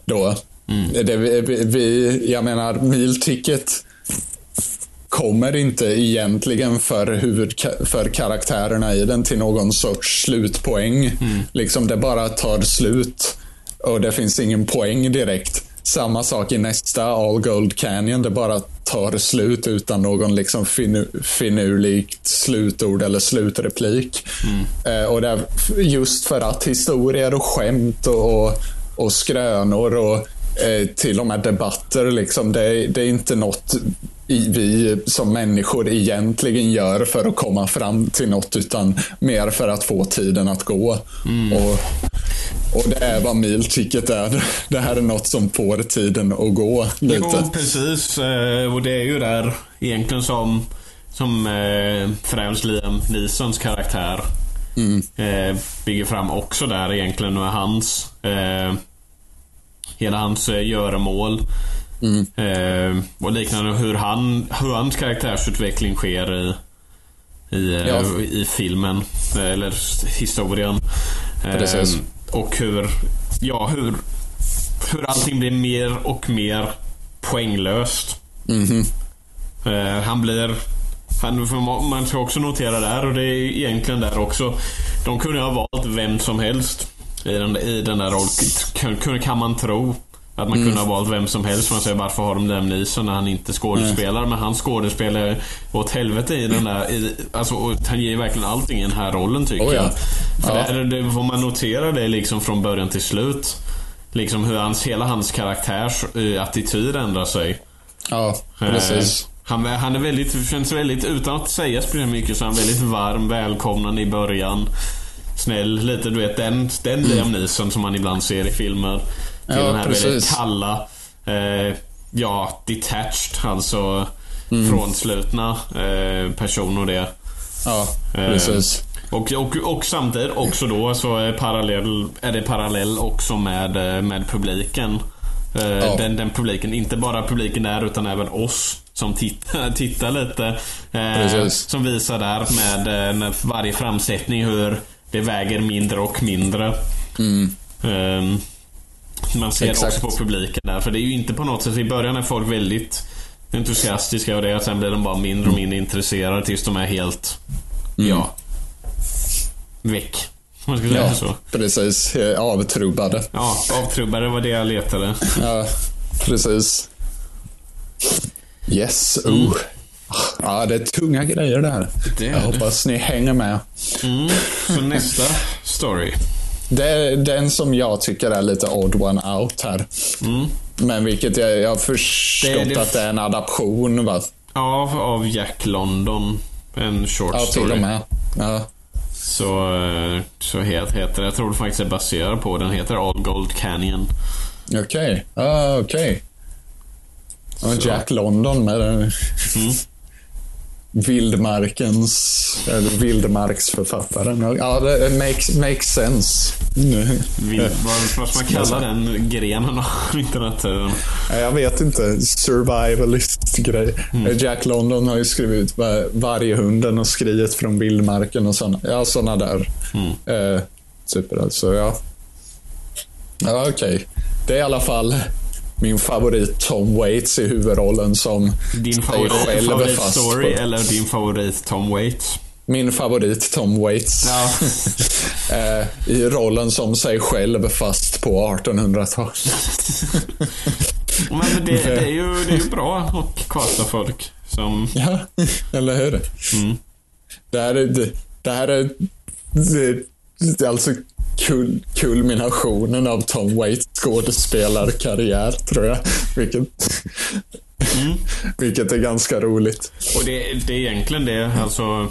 Då. Mm. Det, vi, vi- jag menar, Meal Ticket kommer inte egentligen för, huvud, för karaktärerna i den till någon sorts slutpoäng. Liksom det bara tar slut och det finns ingen poäng direkt. Samma sak i nästa All Gold Canyon, det bara tar slut utan någon liksom finu, finurligt slutord eller slutreplik. Eh, och det just för att historier och skämt och, och, och skrönor och eh, till och med debatter, liksom, det, är- det är inte något vi som människor egentligen gör för att komma fram till något, utan mer för att få tiden att gå. Och, och det är vad Meal Ticket är. *laughs* Det här är något som får tiden att gå lite. Jo, precis. Eh, Och det är ju där egentligen som, som eh, främst Liam Neesons karaktär eh, bygger fram också där egentligen med hans hela hans eh, göromål. Eh, och liknande hur, han, hur hans karaktärsutveckling sker i, i, eh, Ja. i filmen. Eller historien. Eh, och hur, ja, hur, hur allting blir mer och mer poänglöst. Eh, han blir... Han, man ska också notera där, och det är egentligen där också. De kunde ha valt vem som helst i den, i den där rollen. Kan- kan man tro. Att man kunde ha valt vem som helst. Man säger varför har de den Neeson när han inte skådespelar? Men han skådespelar åt helvete i den där... I, alltså, och han ger verkligen allting i den här rollen tycker Oh ja. jag. För Ja. det, det får man notera det liksom från början till slut. Liksom hur hans, hela hans karaktärs eh, attityd ändrar sig. Ja, precis. Eh, Han, han är väldigt, känns väldigt, utan att säga speciellt mycket, så är han väldigt varm, välkomnande i början. Snäll, lite du vet den, den Liam Neeson som man ibland ser i filmer. Till Mm. Ja, den här väldigt precis. kalla, eh, ja, detached, alltså Mm. frånslutna eh, person och det. Ja, Eh, precis. Och, och, och samtidigt också då så är, parallell, är det parallell också med, eh, med publiken. Eh, Ja. Den, den publiken, inte bara publiken där utan även oss som tittar, *laughs* tittar lite. Eh, som visar där med, med varje framsättning hur det väger mindre och mindre. Eh, man ser Mm. Exakt. också på publiken där. För det är ju inte på något sätt, i början är folk väldigt entusiastiska och det. Och sen blir de bara mindre och mindre intresserade tills de är helt, Mm. ja, väck. Om man ska säga Ja, så. precis. Eh, Avtrubbade. Ja, avtrubbade var det jag letade. Ja, precis. Yes, Mm. oh. Ja, det är tunga grejer där. Det är Jag hoppas ni hänger med. Mm. Så nästa story. Det är den som jag tycker är lite odd one out här. Men vilket jag, jag har förstått Mm. Det det- att det är en adaption, va? Av, av Jack London. En short Ja, story. till och med. Ja, Så, så het, heter det. Jag tror det faktiskt är baserad på. Den heter All Gold Canyon. okej. Ja, okej. Och Så. Jack London med den *laughs* vildmarkens, eller vildmarksförfattaren. Ja, det makes, makes sense. Vad, vad ska man kalla den grenen av *laughs* litteraturen? Jag vet inte. Survivalist-grej. Jack London har ju skrivit va- Varghunden och Skriet från vildmarken och såna, ja, såna där. Eh, typer alltså, ja. Ja, okej. Det är i alla fall min favorit Tom Waits i huvudrollen som Din favorit, själv favorit fast story på- eller din favorit Tom Waits? Min favorit Tom Waits. Ja. *laughs* Eh, I rollen som sig själv fast på 1800-talet. *laughs* Men det, det, är ju, det är ju bra att kasta folk som... Ja, eller hur? Det här är, det, det här är, det, alltså kul, kulminationen av Tom Waits skådespelarkarriär, tror jag. Vilket, *laughs* vilket är ganska roligt. Och det, det är egentligen det, alltså...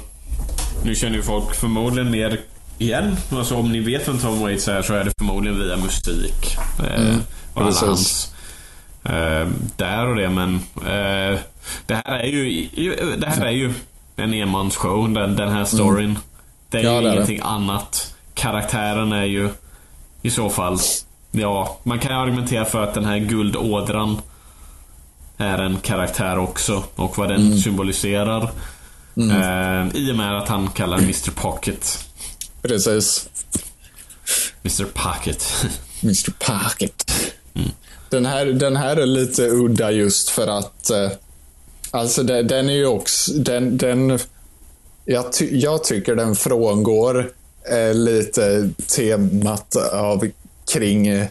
Nu känner ju folk förmodligen mer igen. Alltså om ni vet vem Tom Waits är så är det förmodligen via musik. Eh, och alla hans... Eh, där och det, men... Eh, det här är ju... Det här är ju en enmansshow, den, den här storyn. Det är Ja, ju det är det. ingenting annat. Karaktären är ju... i så fall. Ja, man kan ju argumentera för att den här guldådran är en karaktär också och vad den symboliserar. Eh, I och med att han kallar Mr Pocket. Precis. Mr Pocket. *laughs* Mr Pocket. Den, här, den här är lite udda just för att eh, alltså den, den är ju också, den, den jag, ty, jag tycker den frångår eh, lite temat av kring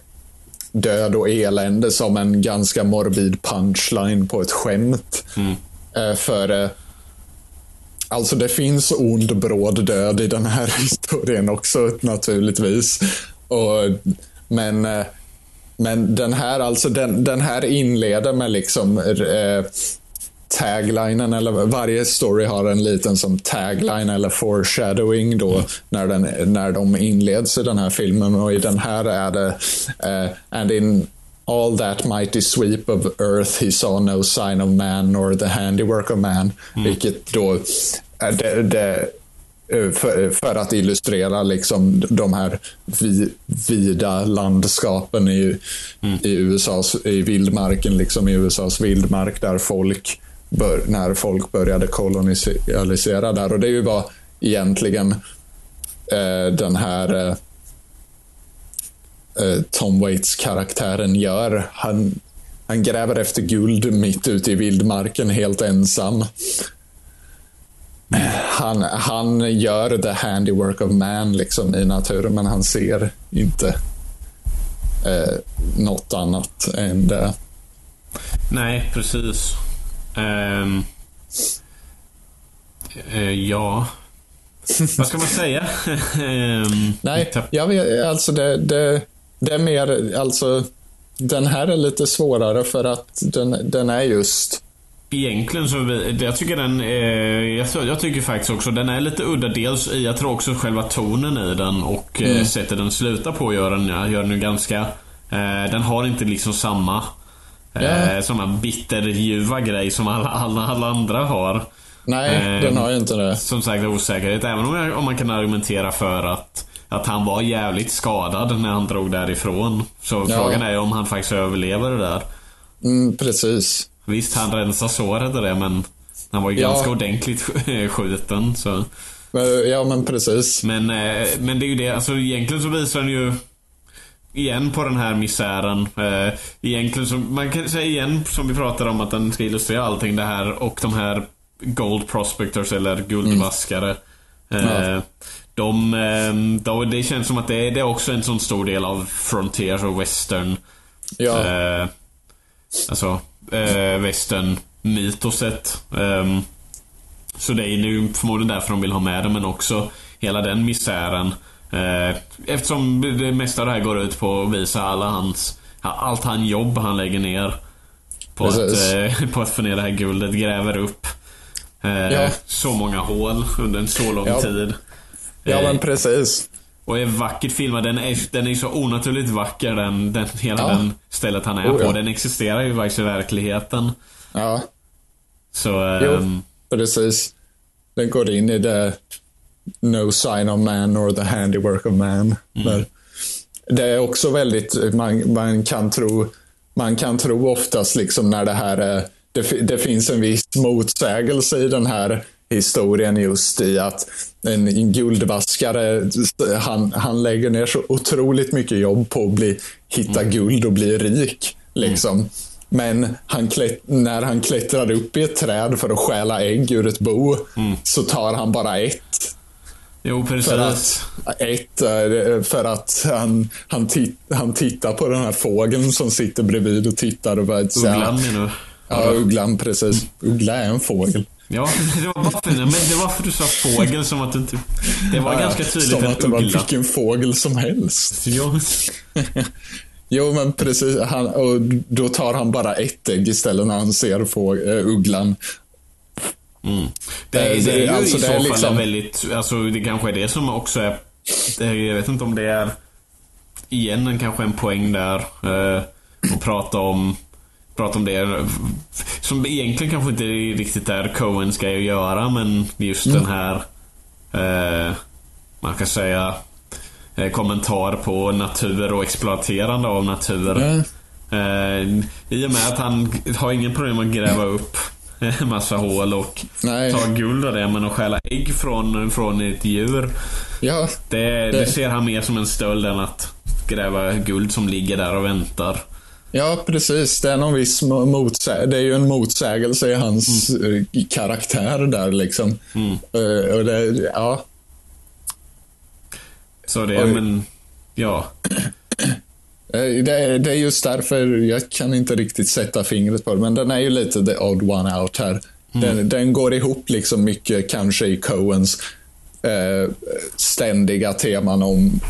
död och elände som en ganska morbid punchline på ett skämt. Eh, för eh, Alltså det finns ond bråd död i den här *laughs* historien också naturligtvis. Och, men, eh, men den här alltså den, den här inleder med liksom eh, taglinen, eller varje story har en liten som tagline eller foreshadowing då när, den, när de inleds i den här filmen. Och i den här är det eh, And in all that mighty sweep of earth he saw no sign of man nor the handiwork of man. Vilket då är det, det eh, för, för att illustrera liksom de här vi, vida landskapen i, i USAs i vildmarken, liksom i USAs vildmark där folk bör, när folk började kolonisera där. Och det är ju vad egentligen eh, den här eh, eh, Tom Waits karaktären gör. Han, han gräver efter guld mitt ute i vildmarken helt ensam. Han, han gör the handiwork of man liksom i naturen, men han ser inte eh, något annat än det. Nej, precis. Ehm, eh, ja. Vad ska man säga? *laughs* Ehm, Nej, jag vet, alltså det, det, det är mer, alltså den här är lite svårare för att den, den är just Egentligen så, jag tycker den, eh, jag, tycker faktiskt också den är lite udda. Dels i, jag tror också själva tonen i den och eh, sättet den slutar på gör den, gör den ganska, eh, den har inte liksom samma, Ja. samma bitterljuva grej som alla, alla, alla andra har. Nej, Ehm, den har ju inte det. Som sagt osäkerhet. Även om, jag, om man kan argumentera för att, att han var jävligt skadad när han drog därifrån. Så Ja. frågan är om han faktiskt överlever det där. Mm, precis. Visst, han rensade såret och det men han var ju Ja. ganska ordentligt sk- *laughs* skjuten. Så. Ja, men precis. Men, eh, men det är ju det, alltså egentligen så visar den ju igen på den här misären. Eh, egentligen så, man kan säga igen som vi pratade om att den ska illustrera allting det här och de här Gold Prospectors eller guldvaskare. Eh, Ja. de, eh, de, det känns som att det, är- det är också en sån stor del av Frontiers och Western. Ja, Eh, alltså, eh, western-mytoset. Ehm, så det är nu förmodligen därför de vill ha med det, men också hela den misären. Eh, eftersom det mesta av det här går ut på att visa alla hans, allt han jobb han lägger ner. På att, Precis. eh, *laughs* på att få ner det här guldet, gräver upp. Eh, Ja. Så många hål under en så lång Ja. tid. ja men precis. och är vackert filmad. Den är, den är så onaturligt vacker, den, den, hela Ja. den stället han är Oh, på. Den existerar ju faktiskt i verkligheten. Ja, Så, jo, ehm, precis. Den går in i det No sign of man or the handiwork of man. Men det är också väldigt, man, man kan tro, man kan tro oftast liksom när det här är, det, det finns en viss motsägelse i den här historien just i att en, guldvaskare, han, han lägger ner så otroligt mycket jobb på att bli, hitta guld och bli rik. Liksom. Men han klätt, när han klättrar upp i ett träd för att stjäla ägg ur ett bo så tar han bara ett. Jo precis. För att, ett, eh, för att han, han, tit, han tittar på den här fågeln som sitter bredvid och tittar och bara... Ugglan menar du? Ja, ugglan precis. Uggla är en fågel. Ja, *laughs* det var bara för, men det var för du sa fågel som att du inte... Det var Ja, ganska tydligt Som en att det var vilken fågel som helst. Ja, *laughs* Jo, men precis. Han, och då tar han bara ett ägg istället när han ser få, uh, ugglan. Det, är- det är ju Alltså, i det så fall liksom- en väldigt... Alltså det kanske är det som också är... Det, är- jag vet inte om det är... Igen en, kanske en poäng där. Eh, att prata om... Prata om det. Som egentligen kanske inte riktigt är Coens grej att göra, men just Mm. den här... Eh, man kan säga... eh, kommentar på natur och exploaterande av natur. Ja. Eh, I och med att han har ingen problem att gräva upp *laughs* massa hål och Nej. ta guld av det, men att stjäla ägg från, från ett djur. Ja, Det, det ser han mer som en stöld än att gräva guld som ligger där och väntar. ja, precis. Det är någon viss mo- motsä- Det är ju en motsägelse i hans eh, karaktär där liksom. Eh, och det, ja, Så det, Oj. men... Ja. Eh, Det, det är just därför jag kan inte riktigt sätta fingret på det, men den är ju lite the odd one out här. Den, den går ihop liksom mycket kanske i Coens eh, ständiga teman om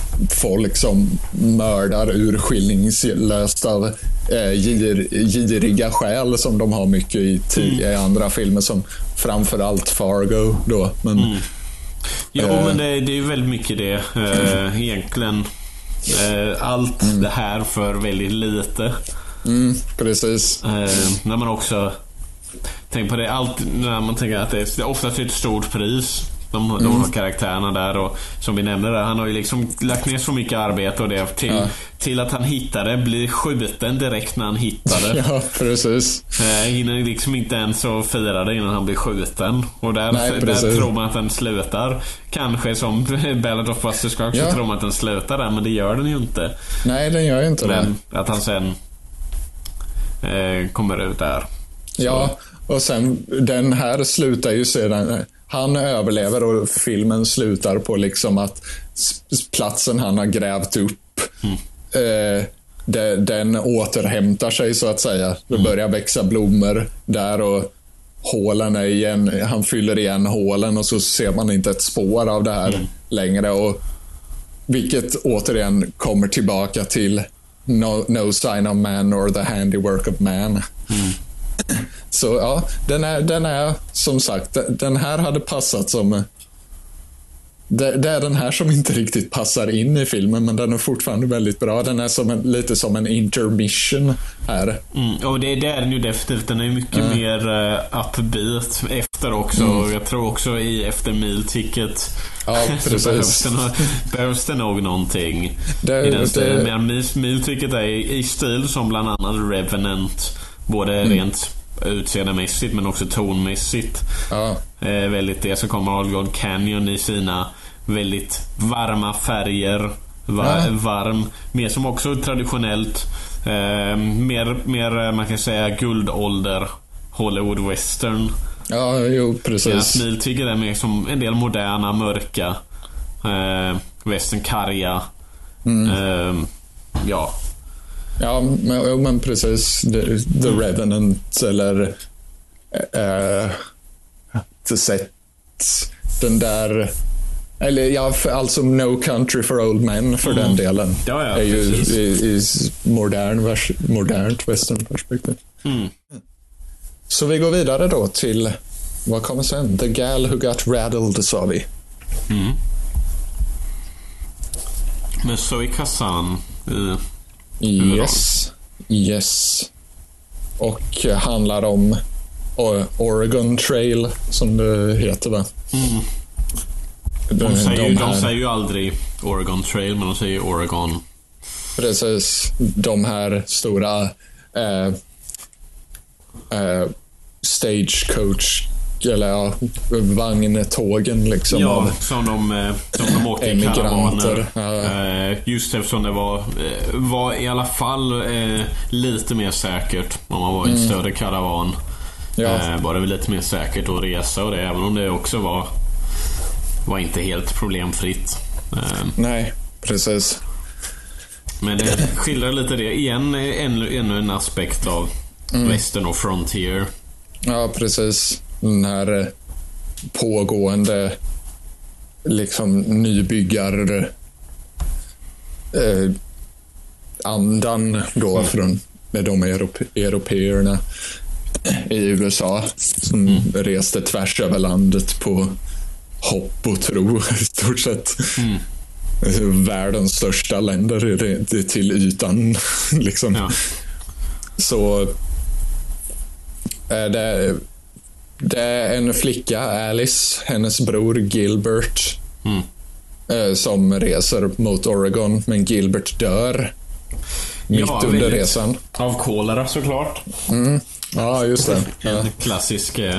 folk som mördar urskillningslöst av eh, gir, giriga skäl som de har mycket i, ti- i andra filmer som framförallt Fargo då. Men, Jo, Eh. men det, det är väldigt mycket det. Eh, egentligen. Eh, allt det här för väldigt lite. mm, precis. Eh, när man också tänker på det. Allt, när man tänker att det är oftast ett stort pris. De, de Mm. har karaktärerna där och som vi nämnde där, han har ju liksom lagt ner så mycket arbete och det till, Ja. till att han hittar det, blir skjuten direkt när han hittar det. *laughs* Ja, precis. Eh, hinner liksom inte ens att fira det innan han blir skjuten. Och där, Nej, där tror man att den slutar. Kanske som *laughs* Ballad of Buster Scruggs Ja. så tror man att den slutar där, men det gör den ju inte. Nej, den gör ju inte det. Men att han sen eh, kommer ut där. Ja, och sen den här slutar ju sedan... Han överlever och filmen slutar på liksom att platsen han har grävt upp eh, de, den återhämtar sig så att säga. Det börjar växa blommor där och hålen är igen, han fyller igen hålen och så ser man inte ett spår av det här längre. Och vilket återigen kommer tillbaka till no, no sign of man or the handiwork of man. Så ja, den är, den är som sagt, den här hade passat som... Det, det är den här som inte riktigt passar in i filmen, men den är fortfarande väldigt bra. Den är som en, lite som en intermission här. Mm, och det, det är den ju definitivt. Den är mycket mer uh, upbeat efter också. Mm. Jag tror också i efter Meal Ticket Ja, *laughs* så behövs det, nog, behövs det nog någonting Det- i den det- stilen. Men Meal, Meal Ticket är i, i stil som bland annat Revenant. Både Mm. rent utseendemässigt men också tonmässigt. Ja, Eh, väldigt det. Så kommer Old God Canyon i sina väldigt varma färger. Va- Ja. Varm. Mer som också traditionellt. Eh, mer, mer eh, man kan säga guldålder. Hollywood western. ja jo, precis. Neil Tigger är mer som en del moderna, mörka. Eh, western karga. Mm. Eh, ja. Ja, men, men precis. The, the Revenant eller... Uh, the set. Den där... Eller ja, för, alltså No Country for Old Men för den delen. Ja, ja, är ju i, i modern, vers, modernt westernperspektiv. Mm. Så vi går vidare då till, vad kommer sen? The Gal Who Got Rattled sa vi. Med Zoe Kazan i Yes. Yes. Och eh, handlar om O- Oregon Trail, som det heter va? Mm. De, säger, ju, de de säger ju aldrig Oregon Trail, men de säger Oregon. Precis. De här stora eh, eh, stagecoach, eller ja, vagntågen liksom. Ja, av, som de, eh, som de åkte i karavaner. ja. Eh, Just eftersom det var, eh, var i alla fall lite mer säkert om man var i en större karavan. Mm. Ja. Var det väl lite mer säkert att resa och det, även om det också var, var inte helt problemfritt. Nej, precis. Men det skildrar lite det. Igen, ännu, ännu en aspekt av Mm. Western och Frontier. Ja, precis. Den här eh, pågående liksom nybyggar eh, andan då från med de europe, europeerna i USA som reste tvärs över landet på hopp och tro *laughs* i stort sett. Världens största länder till ytan. *laughs* liksom. Ja. Så är det, det är en flicka, Alice, hennes bror Gilbert. Mm. eh, som reser mot Oregon, men Gilbert dör mitt Ja, under resan. Av kolera såklart. Ja, just det. Ja. *laughs* En klassisk... eh,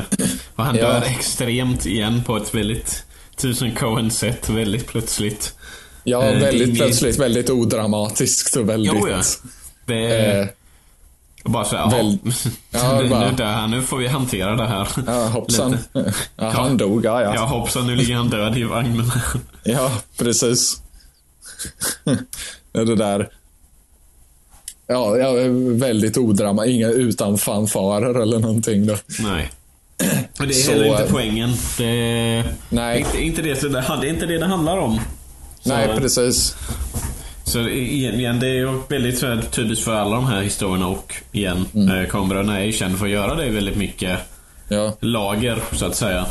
Och han Ja. dör extremt igen på ett väldigt tusen Coen-sätt. Väldigt plötsligt. Ja, Eh, väldigt plötsligt, väldigt odramatiskt och väldigt... Jo, ja. Det är... bara så här, väl- *laughs* ja, nu, bara- nu dör han, nu får vi hantera det här. ja, *laughs* hoppsan. Ja, han dog, ja, ja. Ja, hoppsan, nu ligger han död i vagnen. *laughs* Ja, precis. det där. Ja, ja, väldigt odrama. Inga utan fanfarer eller någonting då. Nej. *clears throat* Och det är Så, heller inte eh, poängen. Det Nej. Inte, inte, det, det, det är inte det det handlar om. Så, Nej, precis. Så igen, det är ju väldigt så här, typiskt för alla de här historierna och igen, mm. eh, Coen-bröderna är ju kända för att göra det väldigt mycket Ja, lager, så att säga.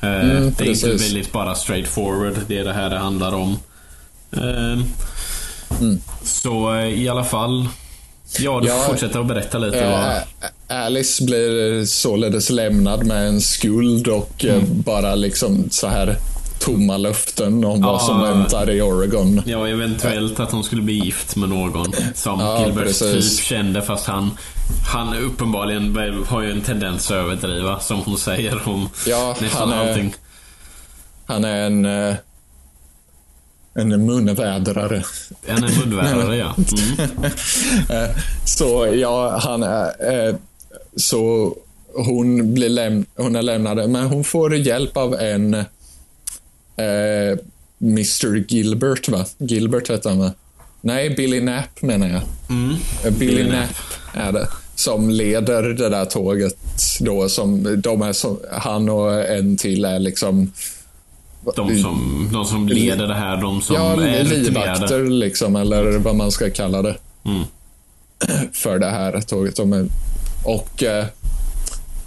Eh, Mm, det är inte väldigt bara straight forward. Det är det här det handlar om. Eh, Mm. Så i alla fall. Ja, du Ja, får fortsätta att berätta lite. Eh, vad, Ä- Alice blir således lämnad med en skuld och eh, bara liksom så här tomma löften om vad som Ja. väntar i Oregon. Ja, eventuellt att hon skulle bli gift med någon som Ja, Gilbert precis. typ kände fast han Han uppenbarligen har ju en tendens att överdriva som hon säger om Ja, nästan han är- allting. Han är en, eh, en munvädrare. En är munvärare ja. *laughs* Mm. Så ja, han är... eh, Så hon, blir läm- hon är lämnad, men hon får hjälp av en eh, Mr Gilbert, va? Gilbert heter han, va? Nej, Billy Knapp menar jag. Mm. Eh, Billy, Billy Knapp är det. Som leder det där tåget då. Som, de är som, han och en till är liksom... De som, de som leder det här, de som ja, är livvakter liksom, eller vad man ska kalla det. Mm. *clears throat* För det här tåget. De är, och eh,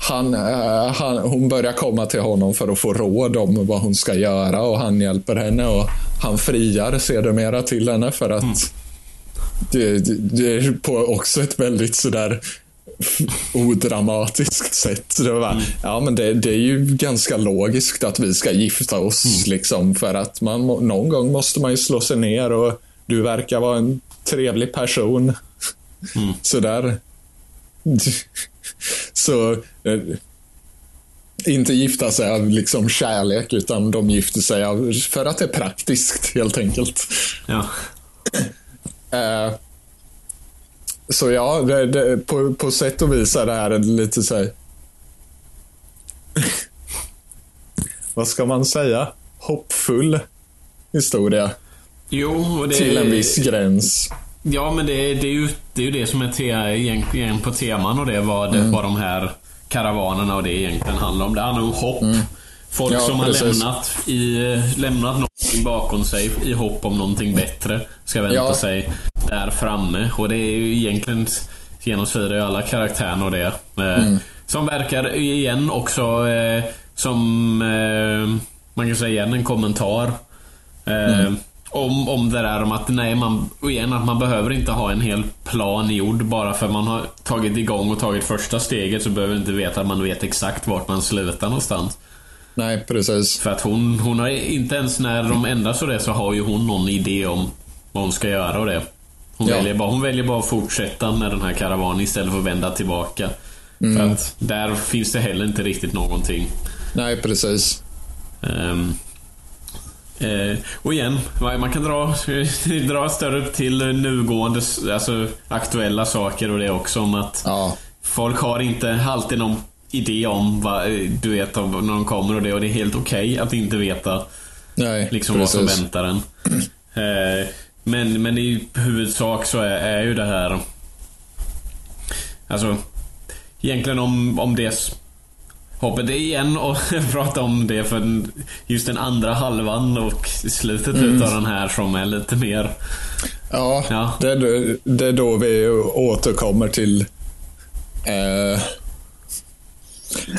han, eh, han, hon börjar komma till honom för att få råd om vad hon ska göra och han hjälper henne och han friar sedermera till henne för att Mm. det, det, det är på också ett väldigt sådär odramatiskt sätt. Det var, Mm. Ja, men det, det är ju ganska logiskt att vi ska gifta oss, Mm. liksom, för att man, någon gång måste man ju slå sig ner och du verkar vara en trevlig person. Mm. Sådär. Så, eh, inte gifta sig av liksom kärlek, utan de gifter sig av, för att det är praktiskt, helt enkelt. Ja. Eh, så ja, det, det, på, på sätt och vis är det här lite så här... *laughs* Vad ska man säga? Hoppfull historia. Jo, och det Till en viss gräns. Ja, men det, är- det, är ju, det är ju det som är te, egentligen på teman och det vad, Mm. vad de här karavanerna och det egentligen handlar om. Det handlar om hopp. Folk Mm. Ja, som har lämnat, i, lämnat någonting bakom sig i hopp om någonting bättre ska vänta Ja. sig där framme. Och det är ju egentligen genomsyrar ju alla karaktärerna och det. Eh, Mm. Som verkar igen också eh, som, eh, man kan säga igen, en kommentar. Eh, Mm. Om, om det där om att nej, man, igen, att man behöver inte ha en hel plan gjord bara för man har tagit igång och tagit första steget så behöver inte veta att man vet exakt vart man slutar någonstans. Nej, precis. För att hon, hon har inte ens när de ändras och det så har ju hon någon idé om vad hon ska göra och det. Hon, Ja. väljer, bara, hon väljer bara att fortsätta med den här karavanen istället för att vända tillbaka. Mm. För att där finns det heller inte riktigt någonting. Nej, precis. Ehm, eh, och igen, man kan dra, *laughs* dra större till nugående, alltså aktuella saker och det också om att Ja, folk har inte alltid någon idé om vad, du vet, om när de kommer och det och det är helt okej att inte veta nej, liksom vad precis. som väntar en. Eh, men, men i huvudsak så är, är ju det här... Alltså, egentligen om, om det... Hoppet igen och *laughs* prata om det för just den andra halvan och slutet Mm. utav den här som är lite mer... Ja, Ja. Det, är då, det är då vi återkommer till eh,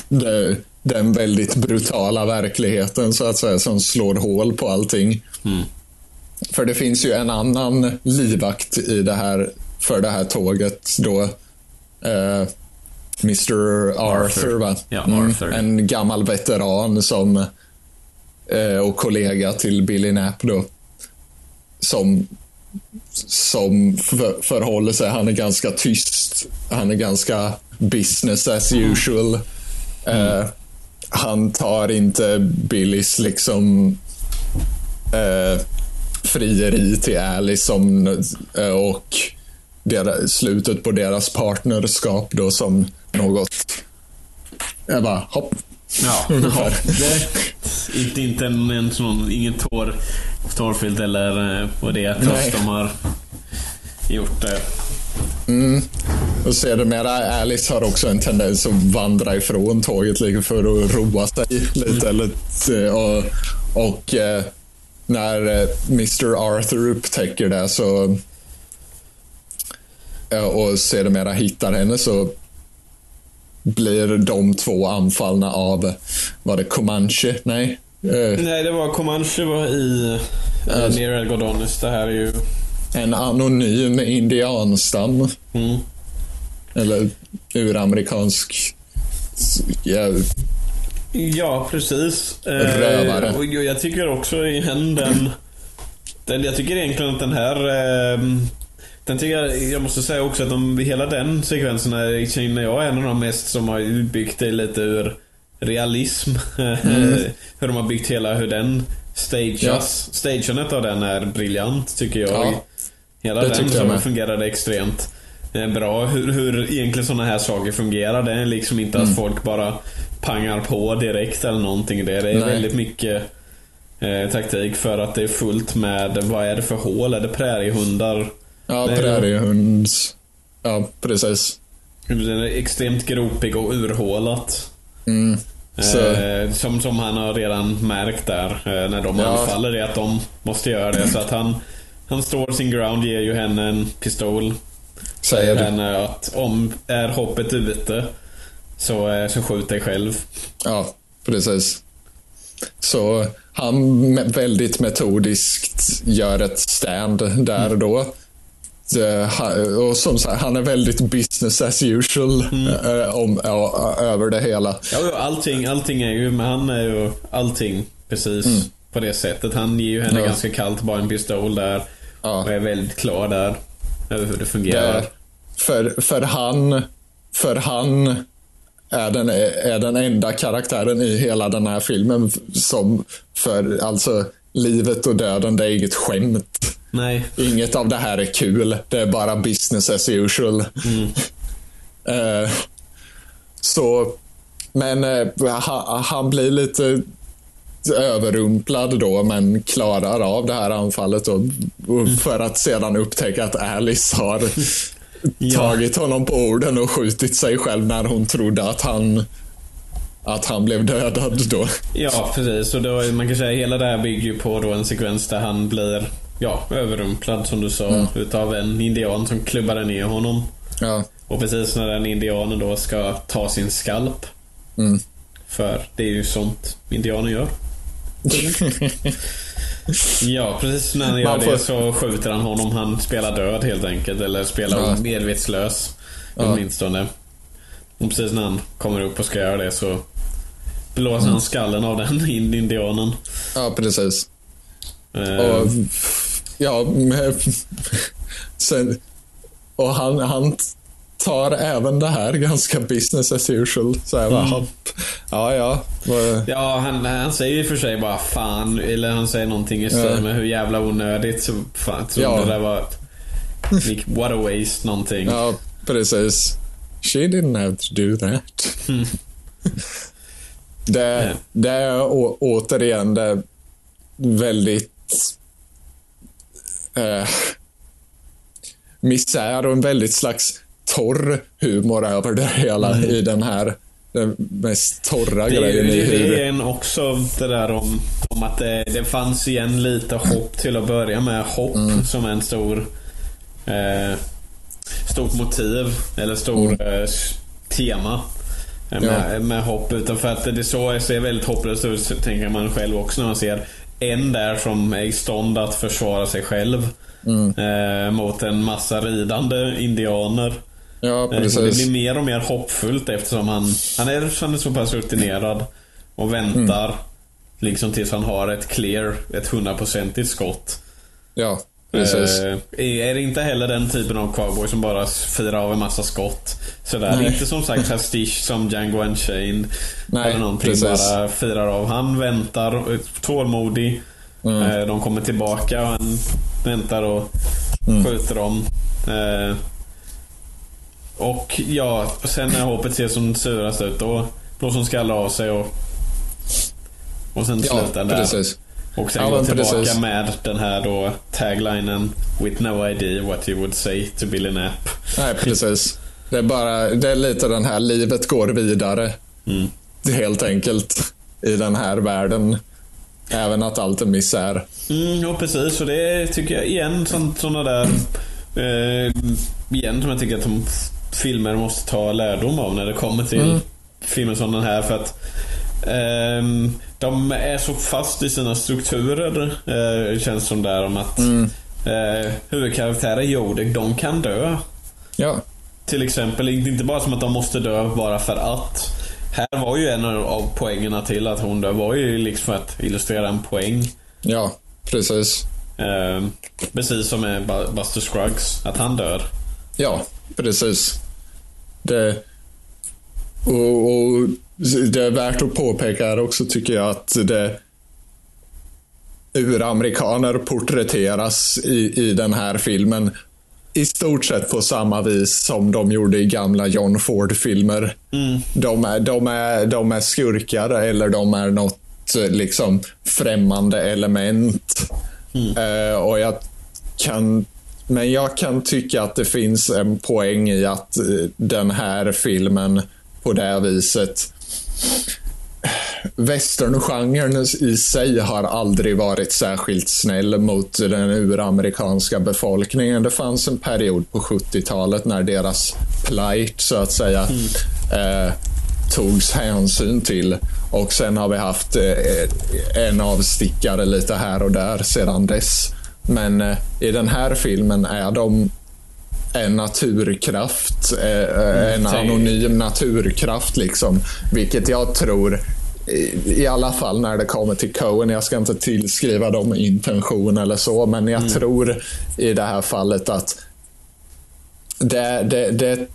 det, den väldigt brutala verkligheten så att säga som slår hål på allting. Mm. För det finns ju en annan livvakt i det här, för det här tåget då. Eh, Mr Arthur, va? Mm, Ja, Arthur. En gammal veteran som eh, och kollega till Billy Knapp då. Som, som för, förhåller sig, han är ganska tyst. Han är ganska business as usual. Eh, han tar inte Billys liksom eh, frieri till Alice som, eh, och deras, slutet på deras partnerskap då som något... Jag bara, hopp. Ja, *laughs* Ungefär. det, inte, inte en, en sån, inget tår, tårfyllt eller eh, vad det trots de har gjort det. Och sedermera, Alice har också en tendens att vandra ifrån tåget lite för att roa sig lite. Eller, t- och och eh, när eh, Mr Arthur upptäcker det så eh, och sedermera hittar henne så blir de två anfallna av, var det Comanche? Nej. Eh, Nej, det var Comanche var i uh, Near El Gordonis. Det här är ju... en anonym indianstam. Mm. Eller uramerikansk ja, Ja, precis. Eh, Rövare. och jag tycker också igen den, den... Jag tycker egentligen att den här... Eh, den tycker jag, jag måste säga också att de, hela den sekvensen är, känner jag är en av de mest som har byggt det lite ur realism. *laughs* hur de har byggt hela, hur den stageas. Ja. Stageandet av den är briljant tycker jag. Ja, hela det den med. fungerade extremt eh, bra. Hur, hur egentligen sådana här saker fungerar. Det är liksom inte Mm. att folk bara pangar på direkt eller någonting. Det, det är Nej. väldigt mycket eh, taktik för att det är fullt med, vad är det för hål? Är det präriehundar? Ja präriehunds... Ja, precis. Den är extremt gropig och urhålat. Mm. Så, Eh, som, som han har redan märkt där eh, när de Ja. anfaller det att de måste göra det. Så att han, han står sin ground, ger ju henne en pistol. säger henne att om är hoppet ute så, eh, så skjut dig själv. Ja, precis. Så han väldigt metodiskt gör ett stand där och då. Ha- Och som sagt, han är väldigt business as usual eh, om, ja, över det hela. Ja, allting, allting är ju, men han är ju allting precis på det sättet. Han ger ju henne Ja. ganska kallt bara en pistol där. Ja. Och är väldigt klar där. Över hur det fungerar. Det, för, för han, för han är den, är den enda karaktären i hela den här filmen som för alltså livet och döden, det är inget skämt. Nej. Inget av det här är kul. Det är bara business as usual. *laughs* Eh, så, men eh, han, han blir lite överrumplad då, men klarar av det här anfallet då, och för att sedan upptäcka att Alice har *laughs* tagit honom på orden och skjutit sig själv när hon trodde att han att han blev dödad då. Ja, precis. Och då, man kan säga hela det här bygger ju på då en sekvens där han blir ja, överrumplad som du sa utav en indian som klubbade ner honom. Ja, Och precis när den indianen då ska ta sin skalp. Mm. För det är ju sånt indianer gör. *laughs* Ja, precis när han gör får- det så skjuter han honom. Han spelar död helt enkelt. Eller spelar Ja. medvetslös. Ja. Åtminstone. Och precis när han kommer upp och ska göra det så blåser han skallen av den in- *laughs* indianen. ja precis. Eh, Och, ja, men, *laughs* sen, och han, han tar även det här ganska business as usual. Så här, bara, hopp. Ja, ja. Ja, han, han säger ju för sig bara fan, eller han säger någonting i stil Ja. med hur jävla onödigt. Så fan, så Ja. det där var... Like, what a waste, någonting. Ja, precis. She didn't have to do that. det, det är å, återigen det väldigt eh, misär och en väldigt slags torr humor över det hela i den här den mest torra Det grejen i ju det är en också det där om, om att det, det fanns igen lite hopp till att börja med. Hopp Mm. som en stor eh, stort motiv eller stor eh, s- tema. eh, Med, Ja. med hopp utanför att det, så ser väldigt hopplöst ut tänker man själv också när man ser en där som är i stånd att försvara sig själv. Mm. Eh, mot en massa ridande indianer. Ja, Eh, Och det precis. blir mer och mer hoppfullt eftersom han, han, är, han är så pass rutinerad och väntar. Liksom tills han har ett clear, ett hundraprocentigt skott. Ja, precis. Eh, är det inte heller den typen av cowboy som bara firar av en massa skott. Sådär. Nej. Inte som sagt Hastige som Django Unchained. Nej, eller någonting. precis. Bara firar av. Han väntar, eh, tålmodig. Mm. Eh, de kommer tillbaka och han väntar och Mm. skjuter dem. Eh, och ja, sen när hoppet ser som surast ut då blåser hon skallar av sig och och sen Ja, slutar där. precis. Och sen Ja, går men tillbaka precis. med den här då taglinen With no idea what you would say to Billy Knapp. Nej, precis. Det är bara, det är lite den här livet går vidare. Mm. Det är Helt enkelt. I den här världen. Även att allt är misär. Mm, ja, precis. Och det tycker jag igen, sådana där... Eh, igen som jag tycker att de filmer måste ta lärdom av när det kommer till Mm. filmer som den här. För att ehm, de är så fast i sina strukturer, eh, känns som där om att Mm. eh, huvudkaraktärer, jo, de- kan dö. Ja, Till exempel, inte bara som att de måste dö bara för att. Här var ju en av poängerna till att hon dör, var ju liksom för att illustrera en poäng. ja, precis. Eh, precis som med Bu- Buster Scruggs, att han dör. Ja, precis. Det, och, och det är värt att påpeka här också tycker jag att det uramerikaner porträtteras i, i den här filmen i stort sett på samma vis som de gjorde i gamla John Ford-filmer. De, är, de, är, de är skurkar eller de är något liksom främmande element. Eh, och jag kan men jag kan tycka att det finns en poäng i att eh, den här filmen på det viset Westerngenren i sig har aldrig varit särskilt snäll mot den uramerikanska befolkningen. Det fanns en period på 70-talet när deras plight, så att säga, eh, togs hänsyn till. Och sen har vi haft eh, en avstickare lite här och där sedan dess. Men eh, i den här filmen är de en naturkraft, eh, en tänk- anonym naturkraft liksom. Vilket jag tror, i, alla fall när det kommer till Coen, jag ska inte tillskriva dem intention eller så, men jag tror i det här fallet att det, det, det,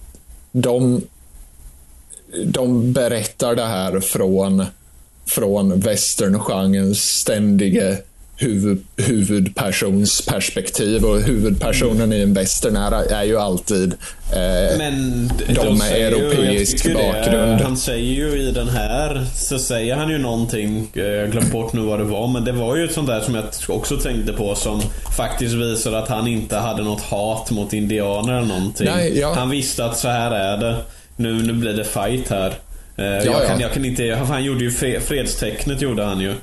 de, de berättar det här från, från westerngenrens ständige huvud, huvudpersonsperspektiv och huvudpersonen i en western är, är ju alltid eh, Men de med säger ju- europeisk tycker det, bakgrund. Han säger ju i den här, så säger han ju någonting, eh, jag har glömt bort nu vad det var, men det var ju ett sånt där som jag också tänkte på som faktiskt visar att han inte hade något hat mot indianer eller någonting. Nej, ja. Han visste att så här är det. Nu, nu blir det fight här. Eh, jag, ja. Kan, jag kan inte, han gjorde ju fre- fredstecknet gjorde han ju.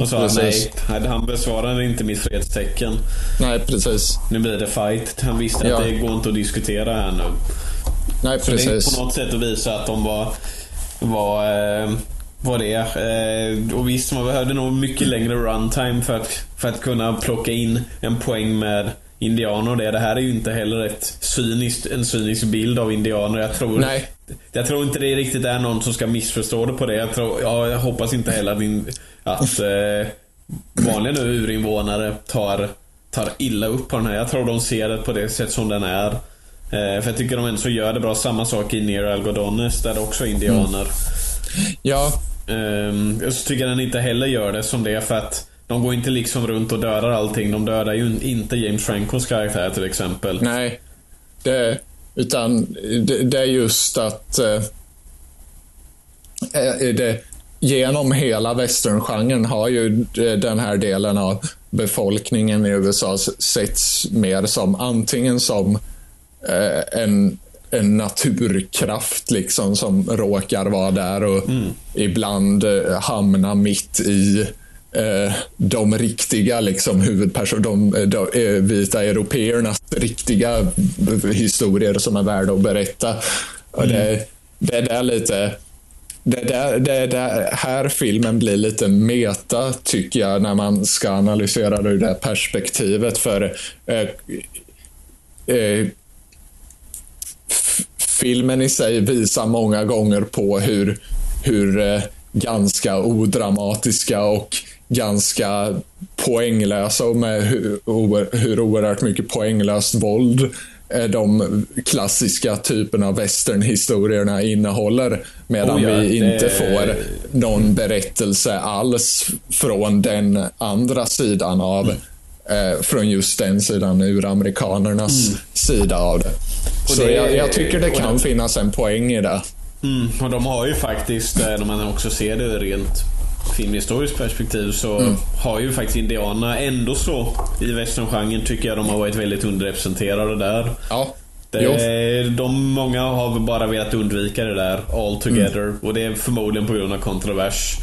Och sa Mm, precis. nej, han besvarade inte mitt fredstecken. Nej, precis. Nu blir det fight. Han visste Ja. att det går inte att diskutera här nu. Nej, Så det är precis. på något sätt att visa att de var, var, eh, var det. Eh, och visst, man behövde nog mycket längre runtime för att, för att kunna plocka in en poäng med indianer det. Det här är ju inte heller ett cyniskt, en cynisk bild av indianer. Jag tror, Nej. jag tror inte det riktigt är någon som ska missförstå det på det. Jag, tror, ja, jag hoppas inte heller att, in, att eh, vanliga nu urinvånare tar, tar illa upp på den här. Jag tror de ser det på det sätt som den är. Eh, för jag tycker de ändå så gör det bra. Samma sak i Near Algodones där det också är indianer. Ja, Ehm, och så tycker jag den inte heller gör det som det för att de går inte liksom runt och dödar allting. De dödar ju inte James Francos karaktär till exempel. nej. Det, utan det, det är just att eh, eh, det, genom hela westerngenren har ju den här delen av befolkningen i USA setts mer som antingen som eh, en, en naturkraft liksom som råkar vara där och ibland eh, hamna mitt i eh, de riktiga liksom, huvudpersoner, de, de eh, vita européernas riktiga historier som är värda att berätta. Och det, det är där lite det, där, det där här filmen blir lite meta, tycker jag, när man ska analysera det ur det här perspektivet. För eh, eh, filmen i sig visar många gånger på hur, hur eh, ganska odramatiska och ganska poänglösa och med hur, hur oerhört mycket poänglöst våld eh, de klassiska typerna av westernhistorierna innehåller. Medan Oh ja, vi inte det- får någon berättelse alls från den andra sidan av eh, från just den sidan, ur amerikanernas sida av det. Så det- jag, jag tycker det kan det- finnas en poäng i det. Mm, och de har ju faktiskt, eh, när man också ser det rent filmhistoriskt perspektiv, så Mm. har ju faktiskt indianerna ändå så i westerngenren tycker jag de har varit väldigt underrepresenterade där. Ja, Det, de, många har väl bara velat undvika det där all together Mm. och det är förmodligen på grund av kontrovers.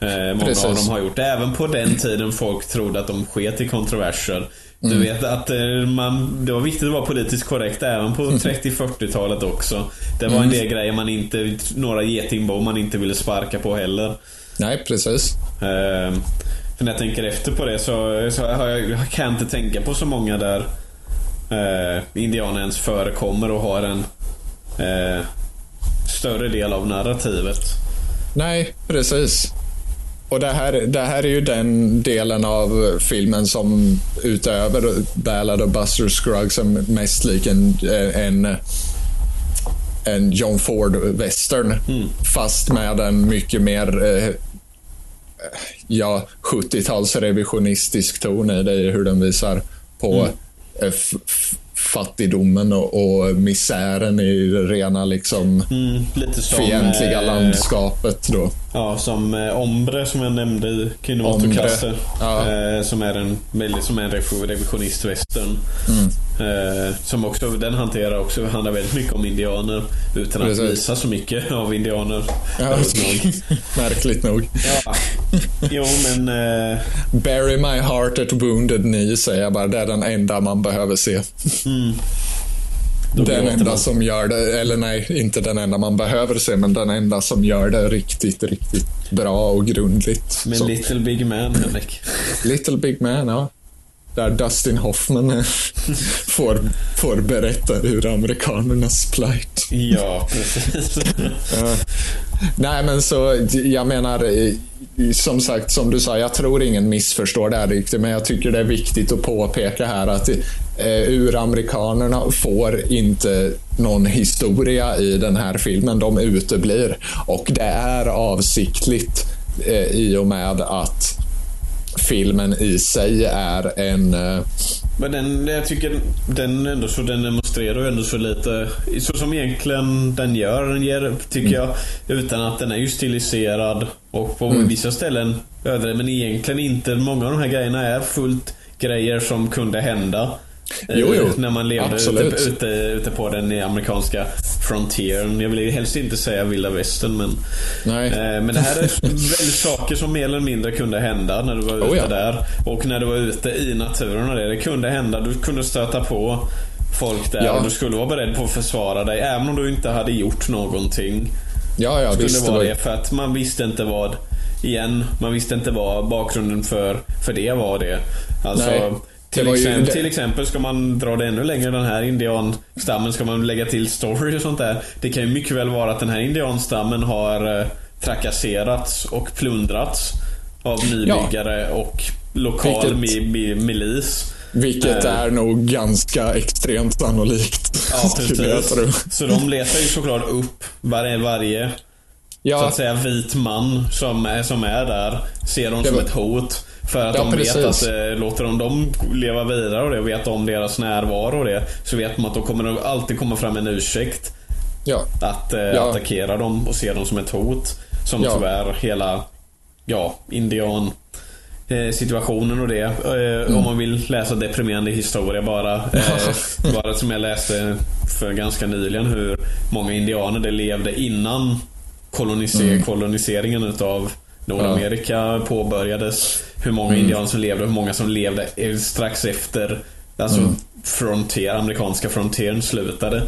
Eh, många Precis. av dem har gjort det. Även på den tiden folk trodde att de sket i kontroverser. Mm. Du vet att eh, man, det var viktigt att vara politiskt korrekt även på 30-40-talet också. Det var en Mm. del grejer man inte, några getingbon man inte ville sparka på heller. Nej, precis. Eh, för när jag tänker efter på det så, så har jag, jag kan inte tänka på så många där eh, indianer ens förekommer och har en eh, större del av narrativet. Nej, precis. Och det här, det här är ju den delen av filmen som utöver Ballad of Buster Scruggs är mest lik en, en, en John Ford-western. Fast med en mycket mer eh, ja, 70-tals revisionistisk ton i det, hur den visar på eh, f- f- fattigdomen och, och misären i det rena liksom Mm, lite som... fientliga eh, landskapet då. Ja, som eh, Ombre som jag nämnde i Kasse. ja. Eh, som är en, som är en rev- revisionist-western. Mm. Eh, som också, den hanterar också, handlar väldigt mycket om indianer. Utan Precis. att visa så mycket av indianer. Ja, *laughs* märkligt nog. Ja. *laughs* Jo, men... Eh, Bury my heart at wounded knee säger jag bara. Det är den enda man behöver se. då Den enda man. som gör det, eller nej, inte den enda man behöver se, men den enda som gör det riktigt, riktigt bra och grundligt. Men Så, Little Big Man, Henrik. Little Big Man, ja. Där Dustin Hoffman *laughs* får, får berätta hur amerikanernas plight. Ja, precis. *laughs* Ja. Nej, men så jag menar, som sagt, som du sa, jag tror ingen missförstår det här riktigt, men jag tycker det är viktigt att påpeka här att eh, uramerikanerna får inte någon historia i den här filmen. De uteblir. Och det är avsiktligt eh, i och med att filmen i sig är en... Eh, Men den, jag tycker den ändå så den demonstrerar ju ändå så lite, så som egentligen den gör. Den ger, tycker jag, utan att den är ju stiliserad och på vissa ställen överdriven. Men egentligen inte. Många av de här grejerna är fullt grejer som kunde hända. Eh, Jo, jo. När man levde Absolut. ute, ute, ute på den amerikanska frontieren. Jag vill helst inte säga vilda västern men nej. Eh, Men det här är väldigt saker som mer eller mindre kunde hända när du var ute Oh ja. där. Och när du var ute i naturen och det. Det kunde hända. Du kunde stöta på folk där Ja. och du skulle vara beredd på att försvara dig. Även om du inte hade gjort någonting. Ja, ja, Skulle visst. vara var- det. För att man visste inte vad, igen, man visste inte vad bakgrunden för, för det var det. Alltså, till, exempel, till exempel ska man dra det ännu längre, den här indianstammen, ska man lägga till story och sånt där. Det kan ju mycket väl vara att den här indianstammen har eh, trakasserats och plundrats av nybyggare och lokal Vilket- mi, mi, milis. Vilket Eh. är nog ganska extremt sannolikt. *laughs* Ja, precis. Så de letar ju såklart upp varje, varje så Ja, att säga vit man som är, som är där ser dem som var- ett hot. För att Ja, de vet precis. att eh, låter de dem leva vidare och det och vet om deras närvaro och det så vet de att då kommer det alltid komma fram en ursäkt ja, att eh, Ja. attackera dem och se dem som ett hot. Som Ja. tyvärr hela ja, indian eh, situationen och det. Eh, Mm. Om man vill läsa deprimerande historia bara. *laughs* Bara som jag läste för ganska nyligen hur många indianer det levde innan koloniser- Mm. koloniseringen utav Nordamerika påbörjades. Hur många indianer som levde och hur många som levde strax efter Alltså Mm. frontier, amerikanska frontieren slutade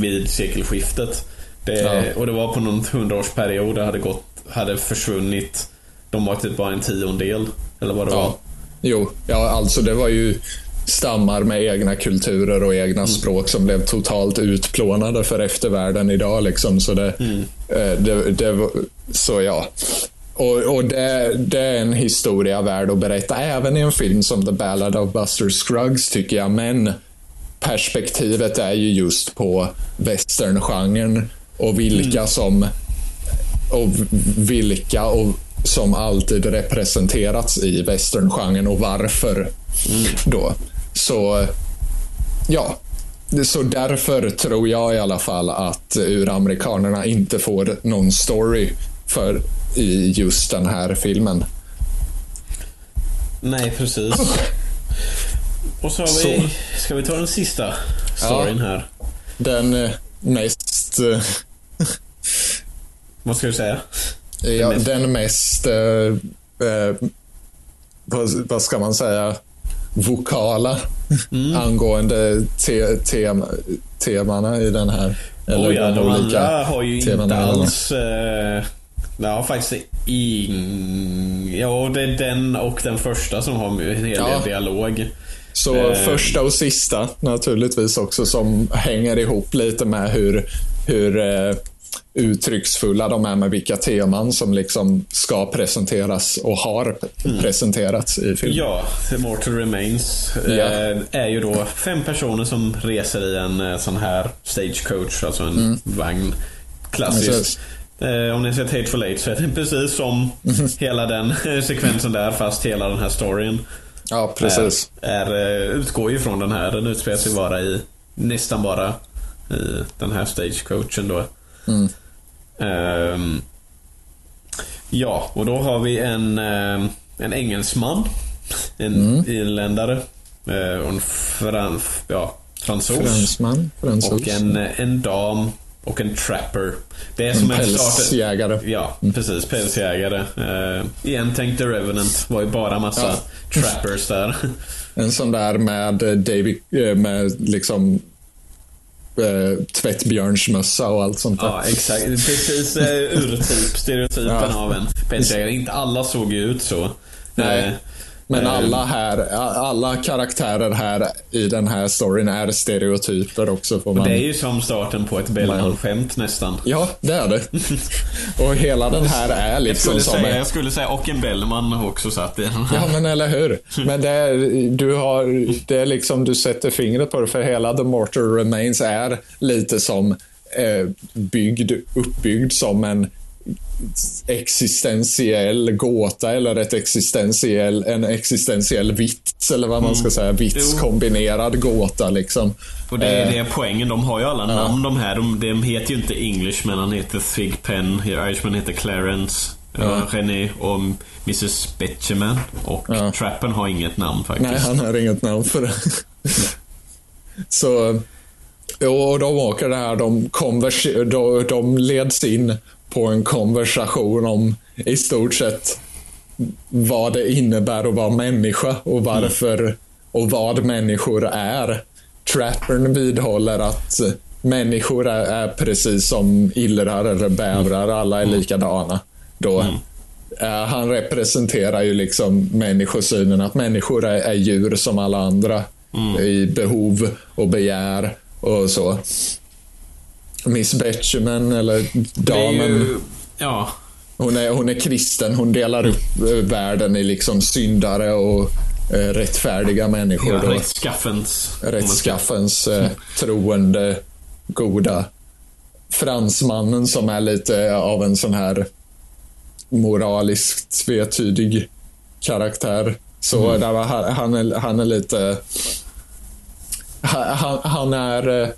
vid sekelskiftet. Det, Ja. Och det var på någon hundraårsperiod det hade, gått, hade försvunnit. De var typ bara en tiondel. Eller vad det var. ja. Jo, ja, alltså det var ju stammar med egna kulturer och egna språk som blev totalt utplånade för eftervärlden idag. Liksom. Så det, Eh, det, det, var- så ja. Och, och det, det är en historia värd att berätta, även i en film som The Ballad of Buster Scruggs tycker jag. Men perspektivet är ju just på westerngenren och vilka som och vilka och som alltid representerats i westerngenren och varför. Då. Så ja, så därför tror jag i alla fall att uramerikanerna inte får någon story för i just den här filmen. Nej, precis. Och så Så. vi... Ska vi ta den sista storyn här? Den eh, mest, eh, Vad ska du säga? ja, mest- den mest, eh, eh, vad, vad ska man säga, vokala Mm. angående te, tema, temana i den här. Eller oh, ja, de olika andra har ju inte den alls... Eh, ja, faktiskt in... Ja, det är den och den första som har en hel del Ja. dialog. Så Eh. första och sista naturligtvis också som hänger ihop lite med hur, hur eh, uttrycksfulla de är med vilka teman som liksom ska presenteras och har presenterats i filmen. Ja, The Mortal Remains Ja. eh, är ju då fem personer som reser i en eh, sån här stagecoach, alltså en vagn. Klassisk. Mm. Precis. Eh, om ni har sett Hateful Eight så är det precis som *laughs* hela den eh, sekvensen där, fast hela den här storyn Ja, precis. är, är, eh, utgår ju från den här. Den utspelar sig bara i, nästan bara i den här stagecoachen då. Mm. Ehm, ja, och då har vi en, en engelsman. En Mm. irländare. eh, och en fran, ja, fransos. Fransman, fransos. Och en, en dam och en trapper. Det är som en starter... Pälsjägare. Ja, precis. Pälsjägare. Uh, igen tänkte Revenant. var ju bara massa Ja. trappers där. *laughs* En sån där med eh, David, eh, med liksom eh, tvättbjörnsmössa och allt sånt där. Ja, exakt. Precis uh, urtyp, *laughs* stereotypen Ja. av en pälsjägare. Inte alla såg ju ut så. Nej. Eh, Men eh, alla här, alla karaktärer här i den här storyn är stereotyper också. Får man... Det är ju som starten på ett Bellman-skämt nästan. Ja, det är det. *laughs* och hela den här är Jag liksom skulle, som säga, jag skulle säga, och en Bellman har också satt i den här. Ja, men eller hur? Men det är, du har, det är liksom, du sätter fingret på det, för hela The Mortal Remains är lite som eh, byggd, uppbyggd som en existentiell gåta eller ett existentiell, en existentiell vits, eller vad man ska säga. Vits Mm. Jo. kombinerad gåta liksom. Och det är Eh, det poängen. De har ju alla namn de här. De, de heter ju inte Englishman. Han heter Thig Penn. Irishman heter Clarence. Ja. René och Mrs Betjeman. Och Ja. Trappen har inget namn faktiskt. Nej, han har inget namn för det. *laughs* Så, och de åker där, de, konvers, de, de leds in på en konversation om i stort sett vad det innebär att vara människa och varför och vad människor är. Trappern vidhåller att människor är, är precis som illrar eller bävrar, alla är likadana. Då. Eh, han representerar ju liksom människosynen, att människor är, är djur som alla andra i behov och begär och så. Miss Betjeman, eller damen, ju... Ja. hon, är, hon är kristen. Hon delar upp eh, världen i liksom syndare och eh, rättfärdiga människor. ja då. rättskaffens. Rättskaffens eh, troende, goda fransmannen som är lite av en sån här moraliskt tvetydig karaktär. Så där var, han, han, är, han är lite... Han, han är eh,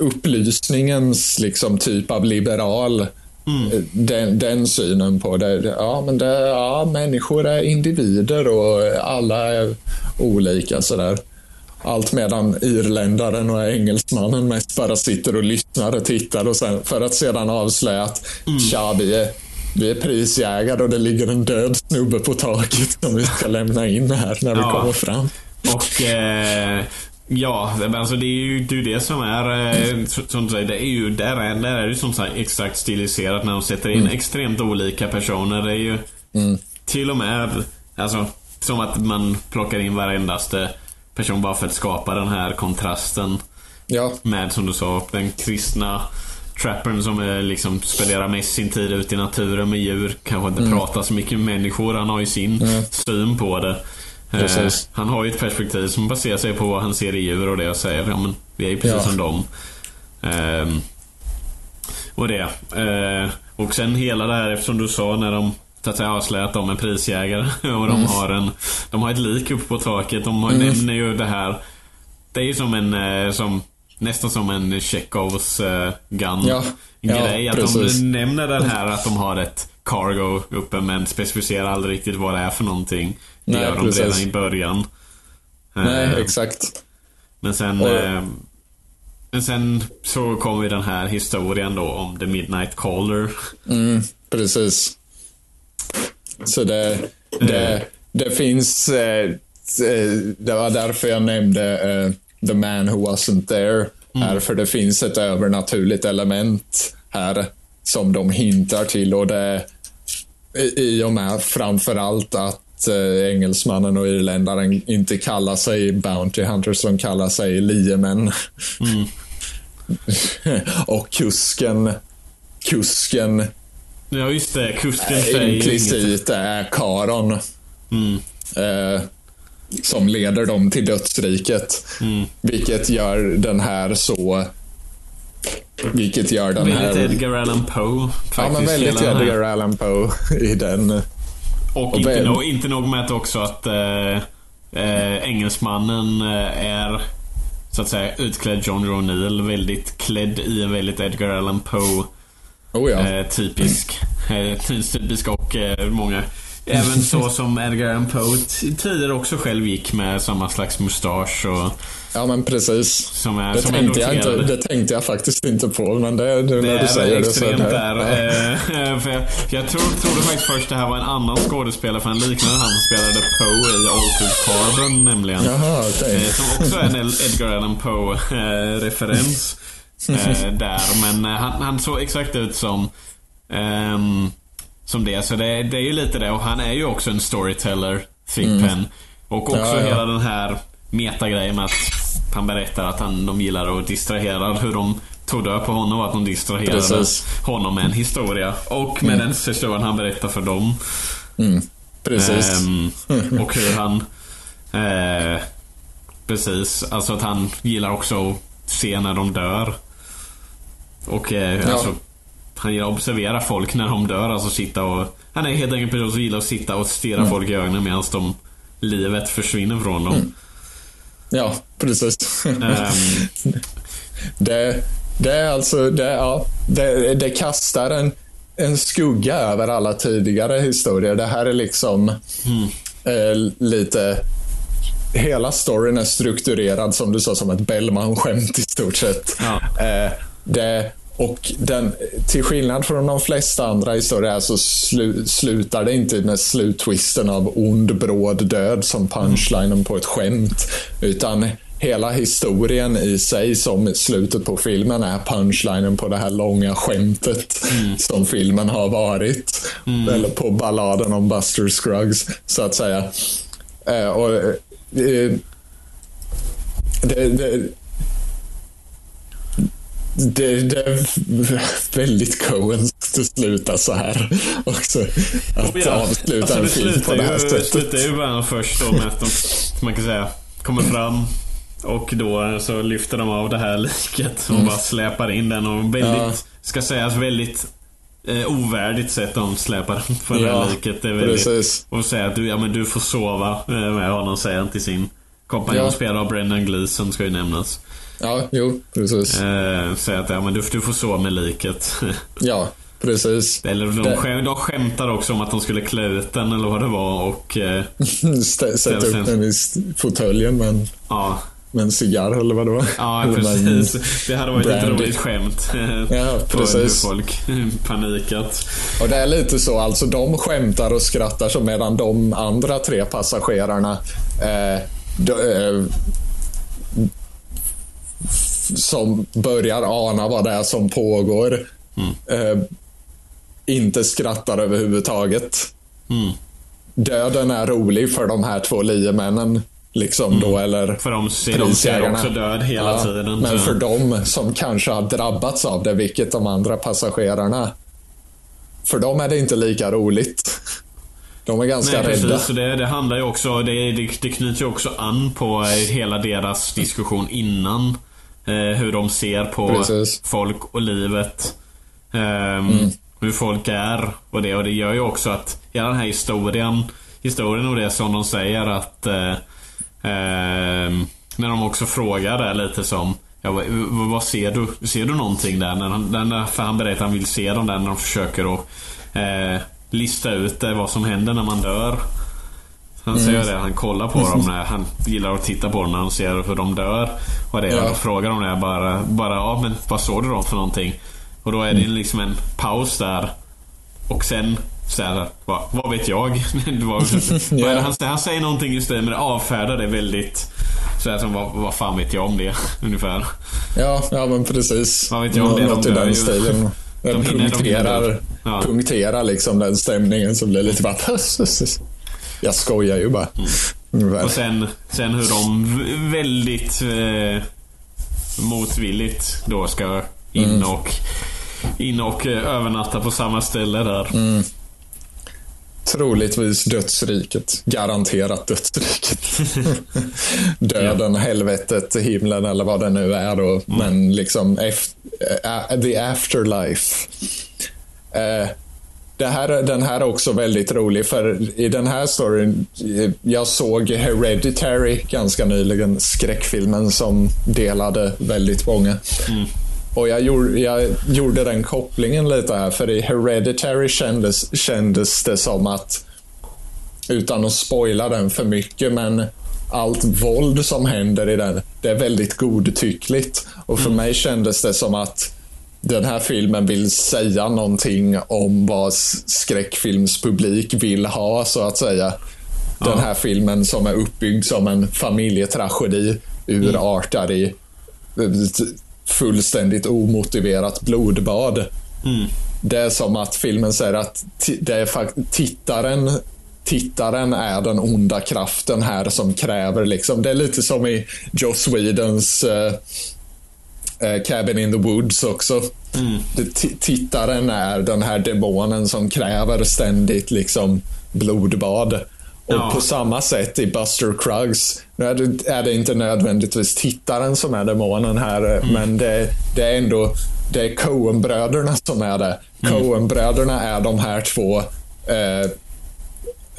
upplysningens liksom typ av liberal. Eh, Den, den synen på det. Ja, men det, ja, människor är individer och alla är olika sådär. Allt medan irländaren och engelsmannen mest bara sitter och lyssnar och tittar och sen, för att sedan avslöja att tja, vi är, vi är prisjägare och det ligger en död snubbe på taket som vi ska lämna in här när vi Ja. kommer fram. Och eh, ja, men alltså det är ju det, är det som är, eh, som du säger, det är ju, där är, där är det ju som sagt exakt stiliserat när de sätter in extremt olika personer. Det är ju till och med, alltså som att man plockar in varendaste person bara för att skapa den här kontrasten Ja, med, som du sa, den kristna trappern som är, liksom spenderar mest sin tid ute i naturen med djur. Kanske inte pratar så mycket med människor. Han har ju sin syn på det. Eh, Precis. han har ju ett perspektiv som baserar sig på vad han ser i djur och det och säger ja men vi är ju precis Ja. som dem. Ehm, och det. Eh, och sen hela det här eftersom du sa när de så att säga avslöjar att de är prisjägare *laughs* och de har en De har ett lik uppe på taket. De har, nämner ju det här Det är ju som en eh, som Nästan som en Chekhovs eh, gun Ja, ja, grej. att precis. de nämner den här att de har ett cargo uppe men specificerar aldrig riktigt vad det är för någonting. Det Nej, gör de precis. redan i början. Nej, Eh, exakt. men sen... Och- Eh, men sen så kommer ju den här historien då om The Midnight Caller. Precis. Så det, det, det finns... Eh, eh, det var därför jag nämnde eh, The Man Who Wasn't There. Här, för det finns ett övernaturligt element här som de hintar till. och det i- I och med framförallt att eh, engelsmannen och irländaren inte kallar sig Bounty Hunters, de kallar sig liemän. *laughs* och kusken, kusken Ja just det, kusken säger implicit är Karon. Mm. Eh, som leder dem till dödsriket. Mm. Vilket gör den här så... Vilket gör den Väldigt här... Edgar Allan Poe. Ja, faktiskt, men väldigt. Edgar Allan Poe i den. Och, Och inte, väl- nog, inte nog med att också att eh, eh, engelsmannen eh, är så att säga utklädd John O'Neill. Väldigt klädd i en väldigt Edgar Allan Poe Oh ja. eh, typisk. Eh, *laughs* typisk och eh, många Även så *laughs* som Edgar Allan Poe tidigare också själv gick med samma slags mustasch och ja, men precis. som är, Det som är tänkte, jag inte, det tänkte jag faktiskt inte på, men det, nu Det när du är säger det så... extremt det- där. Ja. Eh, för jag, jag tror, trodde faktiskt först det här var en annan skådespelare för han liknade han spelade Poe i Altered Carbon nämligen. Jaha, okej. Eh, som också är en Edgar Allan Poe-referens. Eh, där. Men eh, han, han såg exakt ut som ehm, som det. Så det, det är ju lite det. Och han är ju också en storyteller, Thigpen. Och också Mm. Ja, ja. hela den här metagrejen med att han berättar att han, de gillar att distrahera. Hur de tog död på honom och att de distraherade Precis. honom med en historia. Och med den historien han berättar för dem. Precis. Ehm, och hur han... Eh, precis, alltså att han gillar också att se när de dör. Och eh, Ja. alltså, han gillar att observera folk när de dör. Alltså sitta och... Han är helt enkelt en person som gillar att sitta och stirra Mm. folk i ögonen medan de, livet försvinner från dem. Ja, precis. Ehm, Det, det är alltså, det, ja, det, det kastar en, en skugga över alla tidigare historier. Det här är liksom eh, lite... Hela storyn är strukturerad, som du sa, som ett Bellman-skämt i stort sett. Ja. Eh, det, och den, till skillnad från de flesta andra historier så slu, slutar det inte med sluttwisten av ond, bråd död som punchlinen på ett skämt. Utan hela historien i sig som slutet på filmen är punchlinen på det här långa skämtet som filmen har varit. Eller på balladen om Buster Scruggs, så att säga. Eh, och, eh, det, det, det, det är väldigt Coens att sluta så här också. Att Ja, avsluta alltså en det film på det här ju, sättet. slutar ju bara först då med att de, man kan säga, kommer fram och då så lyfter de av det här liket och bara släpar in den och väldigt, Mm. Ja. ska sägas väldigt eh, ovärdigt sätt de släpar det Ja, här liket. Det är väldigt, precis. och säger att du, ja, men du får sova eh, med honom, säger han till sin kompanjon Ja. spelad av Brendan Gleeson ska ju nämnas. Ja, jo, precis. Eh, säger att ja, men du, du får sova med liket. *laughs* Ja, precis. Eller de, Det- skäm, de skämtar också om att de skulle klä ut den eller vad det var och eh, *laughs* Sätta sen- upp den i fåtöljen med en, ja, med en cigarr eller vad det var. Ja, precis. Det hade varit ett roligt skämt. *laughs* Ja, precis. folk panikat. Och det är lite så, alltså de skämtar och skrattar så medan de andra tre passagerarna eh, de, eh, som börjar ana vad det är som pågår eh, inte skrattar överhuvudtaget. Mm. Döden är rolig för de här två liemännen Liksom då, eller För de ser, de ser också död hela tiden. Men för de som kanske har drabbats av det, vilket de andra passagerarna, för dem är det inte lika roligt. De är ganska Nej, rädda. precis. Det, det handlar ju också, det, det, det knyter ju också an på hela deras diskussion innan. Eh, hur de ser på Precis. folk och livet. Ehm, Hur folk är och det. Och det gör ju också att hela den här historien, historien och det som de säger att eh, ehm, när de också frågar där lite som Ja, vad, ser du? Ser du någonting där? När han, när, för han berättar att han vill se dem där när de försöker att eh, lista ut vad som händer när man dör. Han säger det, han kollar på dem när han gillar att titta på dem när han ser hur de dör. Och det, Ja. och då frågar de det bara, bara, ja men vad såg du då för någonting? Och då är det liksom en paus där. Och sen så här, vad, vad vet jag? *laughs* Vad är det? *laughs* han, han säger någonting just det, men avfärdar det väldigt så här, som, vad, vad fan vet jag om det? *laughs* Ungefär. Ja, ja men precis. Vad vet jag om det? Något De i den stilen. De Den de punkterar. Ja. punkterar liksom den stämningen som blir lite bara... Jag skojar ju bara. Ungefär. Och sen, sen hur de väldigt eh, motvilligt då ska in Mm. och in och eh, övernatta på samma ställe där. Mm. Troligtvis dödsriket. Garanterat dödsriket. *laughs* Döden, helvetet, himlen eller vad det nu är då. Men liksom ä- the afterlife. Eh, det här, den här är också väldigt rolig för i den här storyn, jag såg Hereditary ganska nyligen, skräckfilmen som delade väldigt många. Och jag gjorde, jag gjorde den kopplingen lite här, för i Hereditary kändes, kändes det som att, utan att spoila den för mycket, men allt våld som händer i den, det är väldigt godtyckligt. Och för mig kändes det som att den här filmen vill säga någonting om vad skräckfilmspublik vill ha, så att säga. Den här filmen som är uppbyggd som en familjetragedi urartar i ett fullständigt omotiverat blodbad. Det är som att filmen säger att det är tittaren Tittaren är den onda kraften här som kräver liksom. Det är lite som i Joss Whedons eh, eh, Cabin in the Woods också. Det, ti- tittaren är den här demonen som kräver ständigt liksom blodbad. Och Ja. på samma sätt i Buster Cruggs, nu är det, är det inte nödvändigtvis tittaren som är demonen här, eh, men det, det är ändå det är Coen-bröderna som är det. Coen-bröderna är de här två eh,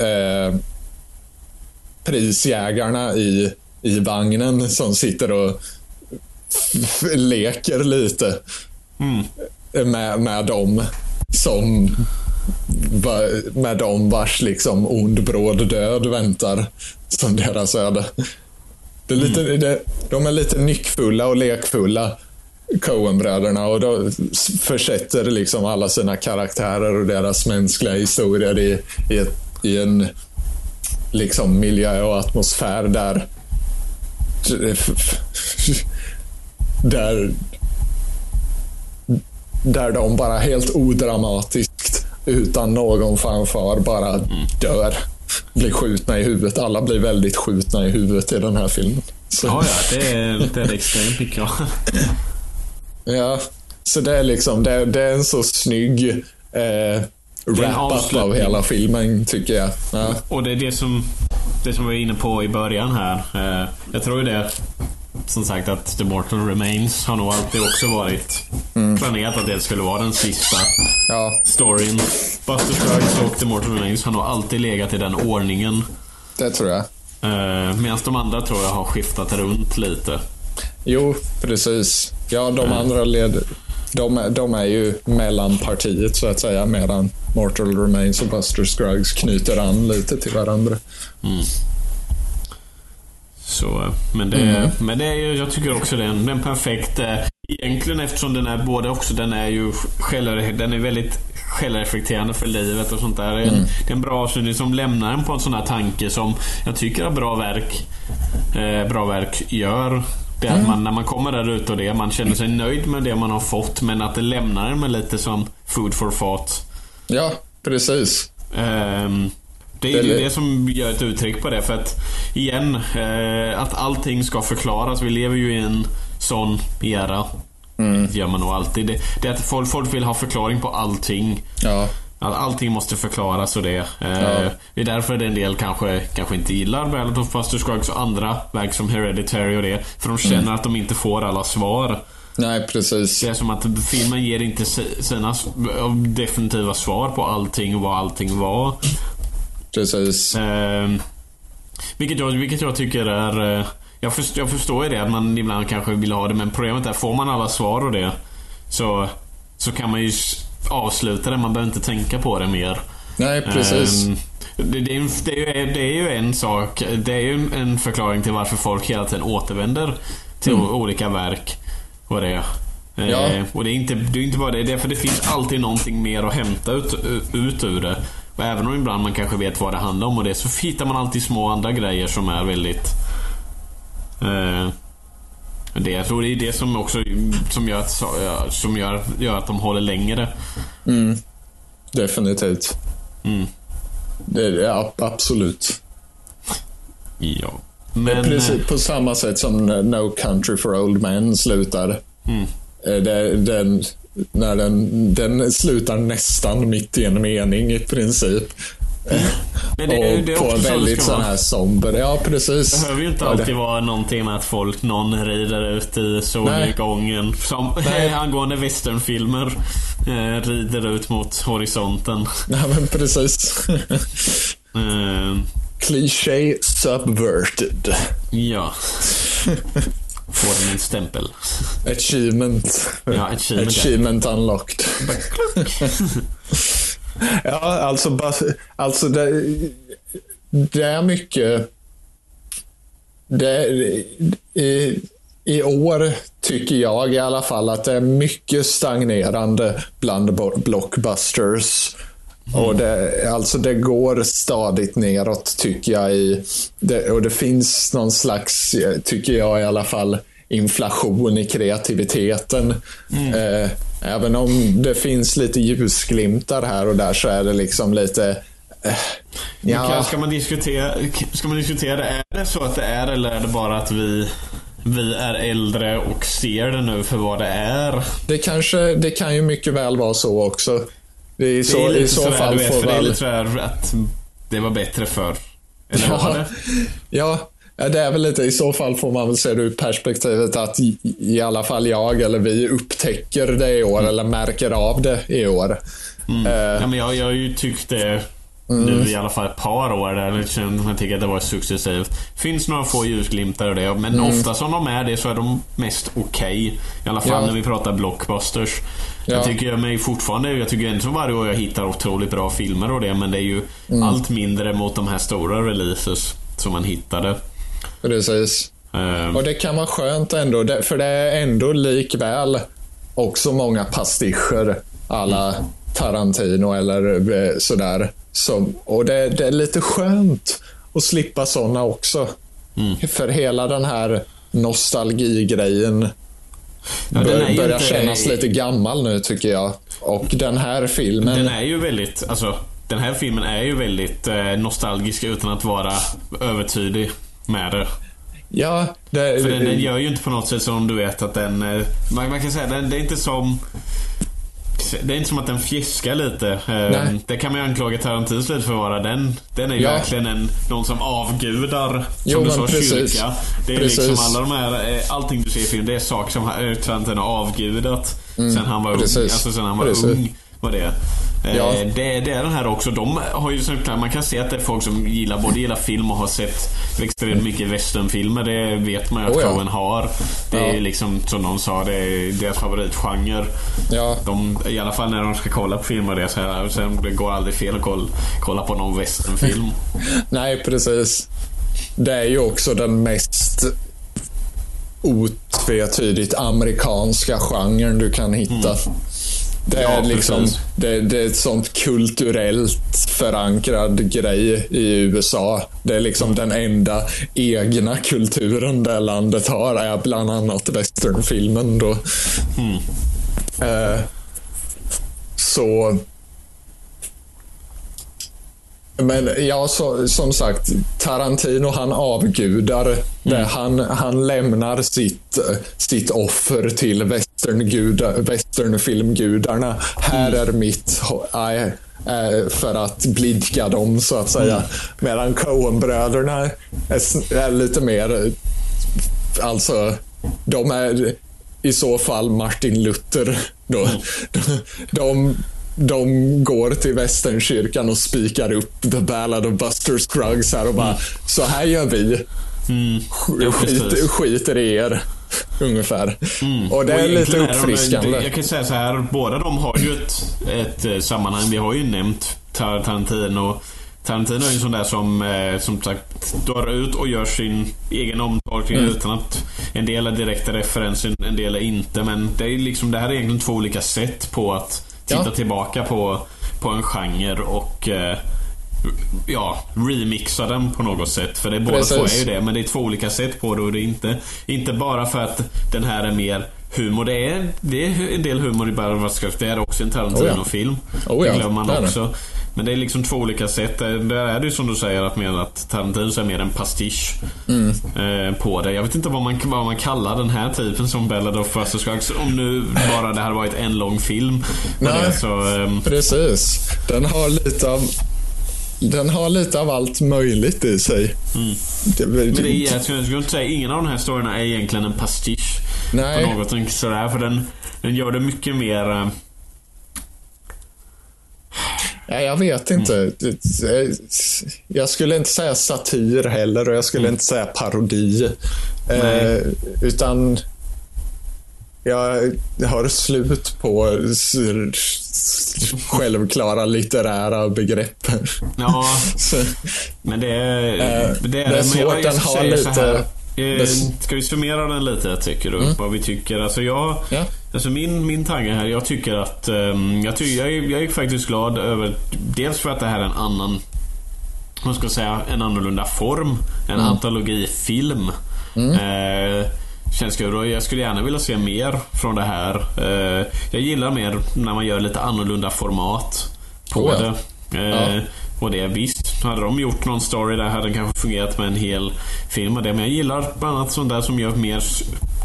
eh, prisjägarna i, i vagnen som sitter och leker lite. Med, med dem som med dem vars liksom ond bråd död väntar som deras öde. Det är lite, det, de är lite nyckfulla och lekfulla, Coen-bröderna, och s- försätter liksom alla sina karaktärer och deras mänskliga historier i, i, ett, i en liksom miljö och atmosfär där där där de bara helt odramatiskt utan någon fanfar bara dör. Blir skjutna i huvudet. Alla blir väldigt skjutna i huvudet i den här filmen. Så, Ja, ja, det är, är extremt mycket. *laughs* ja. så det är liksom, det, det är en så snygg eh, wrap-up av hela filmen tycker jag. Ja. Och det är det som, det som vi var inne på i början här. Eh, jag tror ju det, som sagt, att The Mortal Remains har nog alltid också varit planerat att det skulle vara den sista ja, storyn. Buster Scruggs och The Mortal Remains har nog alltid legat i den ordningen. det tror jag. Eh, Medan de andra tror jag har skiftat runt lite. Jo, precis. Ja, de andra led, de, är- de är ju mellanpartiet så att säga, medan Mortal Remains och Buster Scruggs knyter an lite till varandra. Så, men det, men det är jag tycker också det är en, det är en perfekt... eh, Egentligen eftersom den är både också, den är ju själv, den är väldigt självreflekterande för livet och sånt där. En, det är en bra avslutning som lämnar en på en sån här tanke som jag tycker att bra verk, eh, bra verk gör. Det är att man, när man kommer där ute och det, man känner sig nöjd med det man har fått men att det lämnar en med lite som food for thought. Ja, precis. Ehm, Det är ju Det- som gör ett uttryck på det. För att igen, eh, att allting ska förklaras. Vi lever ju i en sån era. Mm. Det gör man nog alltid. Det, det är att folk, folk vill ha förklaring på allting. Ja, Att allting måste förklaras och det. Eh, Ja. Det är därför det en del kanske, kanske inte gillar Ballad of Buster Scruggs och andra verk som Hereditary och det. För de känner Mm. att de inte får alla svar. nej precis. Det är som att filmen ger inte si- sina definitiva svar på allting och vad allting var. Precis. Eh, vilket, jag, vilket jag tycker är... Eh, jag, först, jag förstår ju det att man ibland kanske vill ha det men problemet är får man alla svar och det så, så kan man ju avsluta det. Man behöver inte tänka på det mer. Nej, precis. Ehm, det, det, är det, är ju, det är ju en sak. Det är ju en- förklaring till varför folk hela tiden återvänder till o- olika verk. Och det. Eh, Mm. Ja. Och det är, inte, det är inte bara det. Det är för det finns alltid någonting mer att hämta ut, ut ur det. Och även om ibland man kanske vet vad det handlar om och det så hittar man alltid små andra grejer som är väldigt... Eh, det, jag tror det är det som också som gör att, som gör, gör att de håller längre. Definitivt. Mm. Det, ja, absolut. Ja. Men... Precis på samma sätt som No Country for Old Men slutar. Mm. Eh, Det, den, när den, den slutar nästan mitt i en mening i princip. Men det, och det är på så väldigt sån här somber. Ja, precis. Det behöver ju inte Ja, alltid vara någonting med att folk, någon rider ut i solnedgången. Som *laughs* Nej. angående westernfilmer. Eh, rider ut mot horisonten. Nej, men precis. *laughs* Eh, Cliché subverted. ja. *laughs* Får den en stämpel. Achievement. Ja, achievement, ja. Achievement unlocked. *laughs* ja, alltså, alltså det, det är mycket... Det, i, I år tycker jag i alla fall att det är mycket stagnerande bland bo- blockbusters. Och det, alltså det går stadigt neråt tycker jag. I, det, och det finns någon slags, tycker jag i alla fall, inflation i kreativiteten. Eh, även om det finns lite ljusglimtar här och där så är det liksom lite... Eh, ja, Ska, man diskutera, ska man diskutera det? Är det så att det är eller är det bara att vi, vi är äldre och ser det nu för vad det är? det, kanske, det kan ju mycket väl vara så också. Det är Det så, är lite I så sådär, fall du vet, för det är väl... lite sådär att det var bättre förr. Eller var Ja, det? ja, det är väl lite, i så fall får man väl se det ur perspektivet att i, i alla fall jag eller vi upptäcker det i år eller märker av det i år. Eh, Ja, men jag, jag har ju tyckt det Mm. nu i alla fall ett par år där känns- jag tycker att det var successivt. Finns några få ljusglimtar och det, men ofta som de är det så är de mest okej. I alla fall Mm. Ja. när vi pratar blockbusters. Ja. Jag tycker mig fortfarande, jag tycker ändå varje år jag hittar otroligt bra filmer och det, men det är ju Mm. allt mindre mot de här stora releases som man hittade. Precis. Ehm, Och det kan vara skönt ändå, för det är ändå likväl också många pastischer alla Tarantino eller eh, sådär. Som, och det, det är lite skönt att slippa sådana också. Mm. För hela den här nostalgigrejen Ja, börjar kännas lite gammal nu tycker jag. Och den här filmen... Den är ju väldigt, alltså den här filmen är ju väldigt eh, nostalgisk utan att vara övertydlig med det. ja, det, För den, den gör ju inte på något sätt som du vet att den... eh, Man, man kan säga den, det är inte som... Det är inte som att den fjäskar lite. Eh, Nej. Det kan man ju anklaga Tarantino lite för att vara. Den, den är ju Ja. verkligen en, någon som avgudar. Som Jo, du sa, precis. kyrka. Det är Precis. liksom alla de här, eh, allting du ser i filmen, det är saker som eh, Tarantino har avgudat. sen han var ung. Mm. precis. Alltså sen han var Precis. ung. Var det. Eh, Ja. det, det är den här också. De har ju såklart, man kan se att det är folk som gillar, både gillar film och har sett extremt mycket westernfilmer. Det vet man ju att Oh ja. Coen har. Det är Ja. liksom, som någon sa, det är deras favoritgenre. Ja. De, I alla fall när de ska kolla på filmer det. Så här, sen det går aldrig fel att kolla, kolla på någon westernfilm. *laughs* Nej, precis. Det är ju också den mest otvetydigt amerikanska genren du kan hitta. Det är, Ja, liksom, det, det är ett sånt kulturellt förankrad grej i USA. Det är liksom den enda egna kulturen det landet har är bland annat westernfilmen. Då. Eh, så Men ja, så, som sagt, Tarantino han avgudar. Det. Han, han lämnar sitt, sitt offer till westernguda, westernfilmgudarna. Här är mitt aj, eh, för att blidka dem, så att säga. Medan Coen-bröderna är, är lite mer... Alltså, de är i så fall Martin Luther. Då. De, de, de går till Västernkyrkan och spikar upp The Ballad of Buster Scruggs här och bara, så här gör vi. Ja, Skit, skiter i er. Ungefär. Och det Och är lite är de- uppfriskande. jag kan säga så här, båda de har ju ett, ett eh, sammanhang. Vi har ju nämnt Tar- Tarantino. Tarantino är ju en sån där som, eh, som sagt, drar ut och gör sin egen omtolkning Mm. utan att en del är direkta referenser, en del är inte. Men det, är liksom, det här är egentligen två olika sätt på att titta Ja. tillbaka på, på en genre och eh, ja, remixa den på något sätt. För det är båda Precis. två är ju det, men det är två olika sätt på det och det är inte, inte bara för att den här är mer humor. Det är, det är en del humor i Battle of. Det är också en Tarantino-film. Oh ja, det glömmer man det. också. Men det är liksom två olika sätt. Där där är det ju som du säger att, med att Tarantino är mer en pastisch Mm. eh, på det. Jag vet inte vad man, vad man kallar den här typen som Ballad of Buster Scruggs. Om nu bara det hade varit en lång film. Nej. det, så, ehm, Precis. Den har lite av den har lite av allt möjligt i sig. Det, Mm. Men det är, jag skulle inte säga, ingen av de här storyna är egentligen en pastisch. Nej. På något sådär, för den, den gör det mycket mer... eh, Nej, jag vet inte. Det- Jag skulle inte säga satir heller och jag skulle inte säga parodi. Eh, utan jag har slut på självklara litterära begrepp. Ja, *laughs* men det är... Eh, det är, det är svårt, jag, den har lite- här. Eh, Ska vi summera den lite, tycker du? Vad vi tycker? Alltså jag... Ja. Alltså min, min tanke här, jag tycker att... ehm, jag, ty, jag, är, jag är faktiskt glad över... Dels för att det här är en annan... Man ska säga en annorlunda form. En Mm. antologifilm. Eh, känns kul och jag skulle gärna vilja se mer från det här. Eh, jag gillar mer när man gör lite annorlunda format på Oh ja. det. Eh, Ja. Och det visst, hade de gjort någon story där hade det kanske fungerat med en hel film och det. Men jag gillar bland annat sånt där som gör mer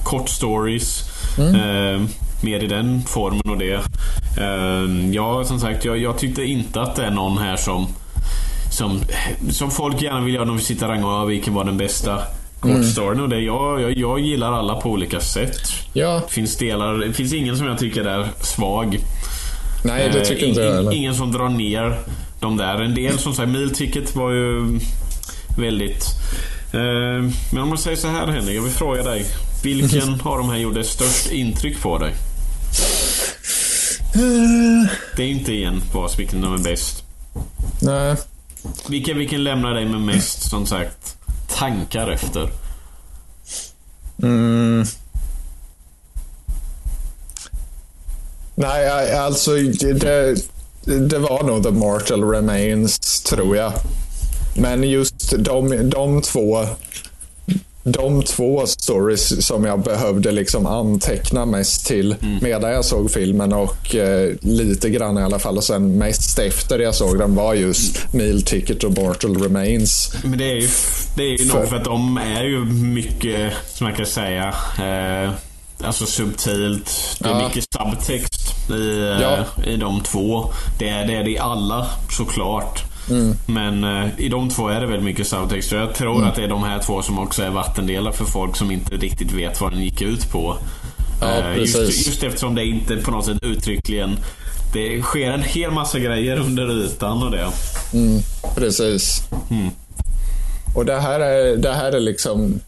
kort stories. Eh, mer i den formen och det. Eh, ja, som sagt, jag, jag tyckte inte att det är någon här som som, som folk gärna vill göra. De vill sitta och av vilken var den bästa kortstoryn och det. Jag, jag, jag gillar alla på olika sätt. ja, Det finns delar, finns ingen som jag tycker är svag. nej det Eh, tycker inte jag heller. Ingen som drar ner de där. En del som säger Meal Ticket var ju väldigt... Eh, men om man säger så här Henrik, jag vill fråga dig. Vilken av de här gjorde störst intryck på dig? Det är inte igen på oss vilken som är bäst. Nej. Vilken, vilken lämnar dig med mest, som sagt, tankar efter? Mm. Nej, alltså det, det var nog The Mortal Remains, tror jag. Men just de, de två de två stories som jag behövde liksom anteckna mest till medan jag såg filmen och eh, lite grann i alla fall och sen mest efter jag såg den var just Meal Ticket och Mortal Remains. Men det är ju, det är ju För- nog för att de är ju mycket, som man kan säga, eh, alltså subtilt. Det är Ja. mycket subtext i, eh, Ja. i de två. Det är det är det i alla såklart. Mm. Men eh, i de två är det väldigt mycket subtext. Och jag tror Mm. att det är de här två som också är vattendelar för folk som inte riktigt vet vad den gick ut på. Ja, Eh, just, just eftersom det inte på något sätt uttryckligen det sker en hel massa grejer under ytan och det. Precis. Och det här är, det här är liksom...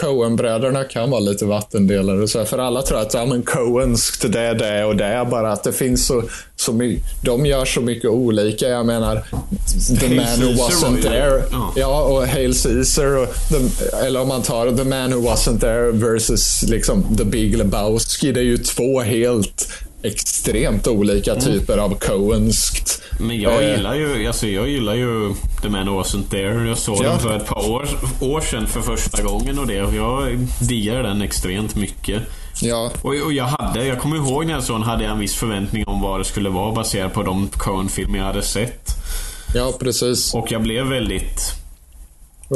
Coen-bröderna kan vara lite vattendelare. Så här, för alla tror att ja, men Coenskt, det är det och det. är Bara att det finns så, så mycket... De gör så mycket olika. Jag menar, The Hail Man Who Caesar Wasn't There. ja. Ja, och Hail Caesar. Och the, eller om man tar The Man Who Wasn't There versus liksom, The Big Lebowski. Det är ju två helt extremt olika typer av Coenskt. Men jag Eh. gillar ju, alltså jag gillar ju The Man Wasn't There. Jag såg Ja. den för ett par år, år sedan för första gången och det. Och jag diggar den extremt mycket. Ja, Och, och jag hade, jag kommer ihåg när jag såg den hade jag en viss förväntning om vad det skulle vara baserat på de Coen-filmer jag hade sett. Ja, precis. Och jag blev väldigt,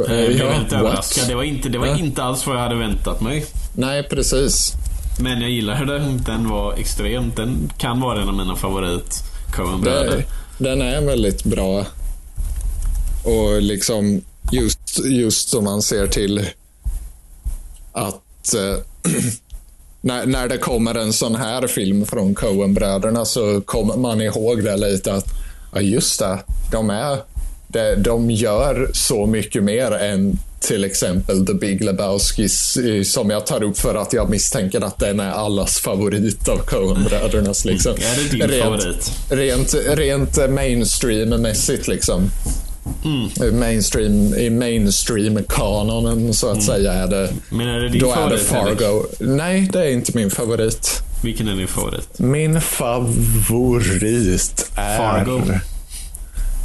Eh, jag blev ja, väldigt överraskad. Det var, inte, det var Ja. inte alls vad jag hade väntat mig. Nej, precis. Men jag gillade den. Den var extremt. Den kan vara en av mina favorit Coen-bröder. Det, den är väldigt bra. Och liksom just, just om man ser till att eh, *clears throat* när, när det kommer en sån här film från Coen-bröderna så kommer man ihåg det lite att ja just det, de är de, de gör så mycket mer än till exempel The Big Lebowskis eh, som jag tar upp för att jag misstänker att den är allas favorit av Coen-brödernas. Liksom. Är det din rent, favorit? Rent, rent eh, mainstream-mässigt liksom. Mm. Mainstream, I mainstream-kanonen så att säga är det Men är det din då är det favorit? Fargo. Nej, det är inte min favorit. Vilken är din favorit? Min favorit är... Fargo.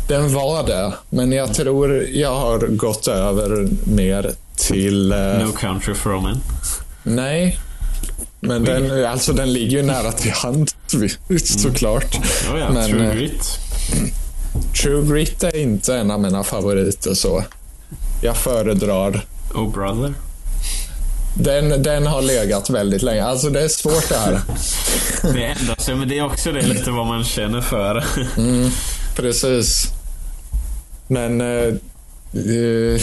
Den var det, men jag tror jag har gått över mer till... eh, No Country for Old Men. Nej. Men den, alltså den ligger ju nära till hand såklart. Ja, ja. Men, True eh, Grit. True Grit är inte en av mina favoriter så. Jag föredrar Oh Brother. den, den har legat väldigt länge. Alltså det är svårt det här. *laughs* Det ändrar sig, men det är också det lite vad man känner för. Precis. Men... eh, eh,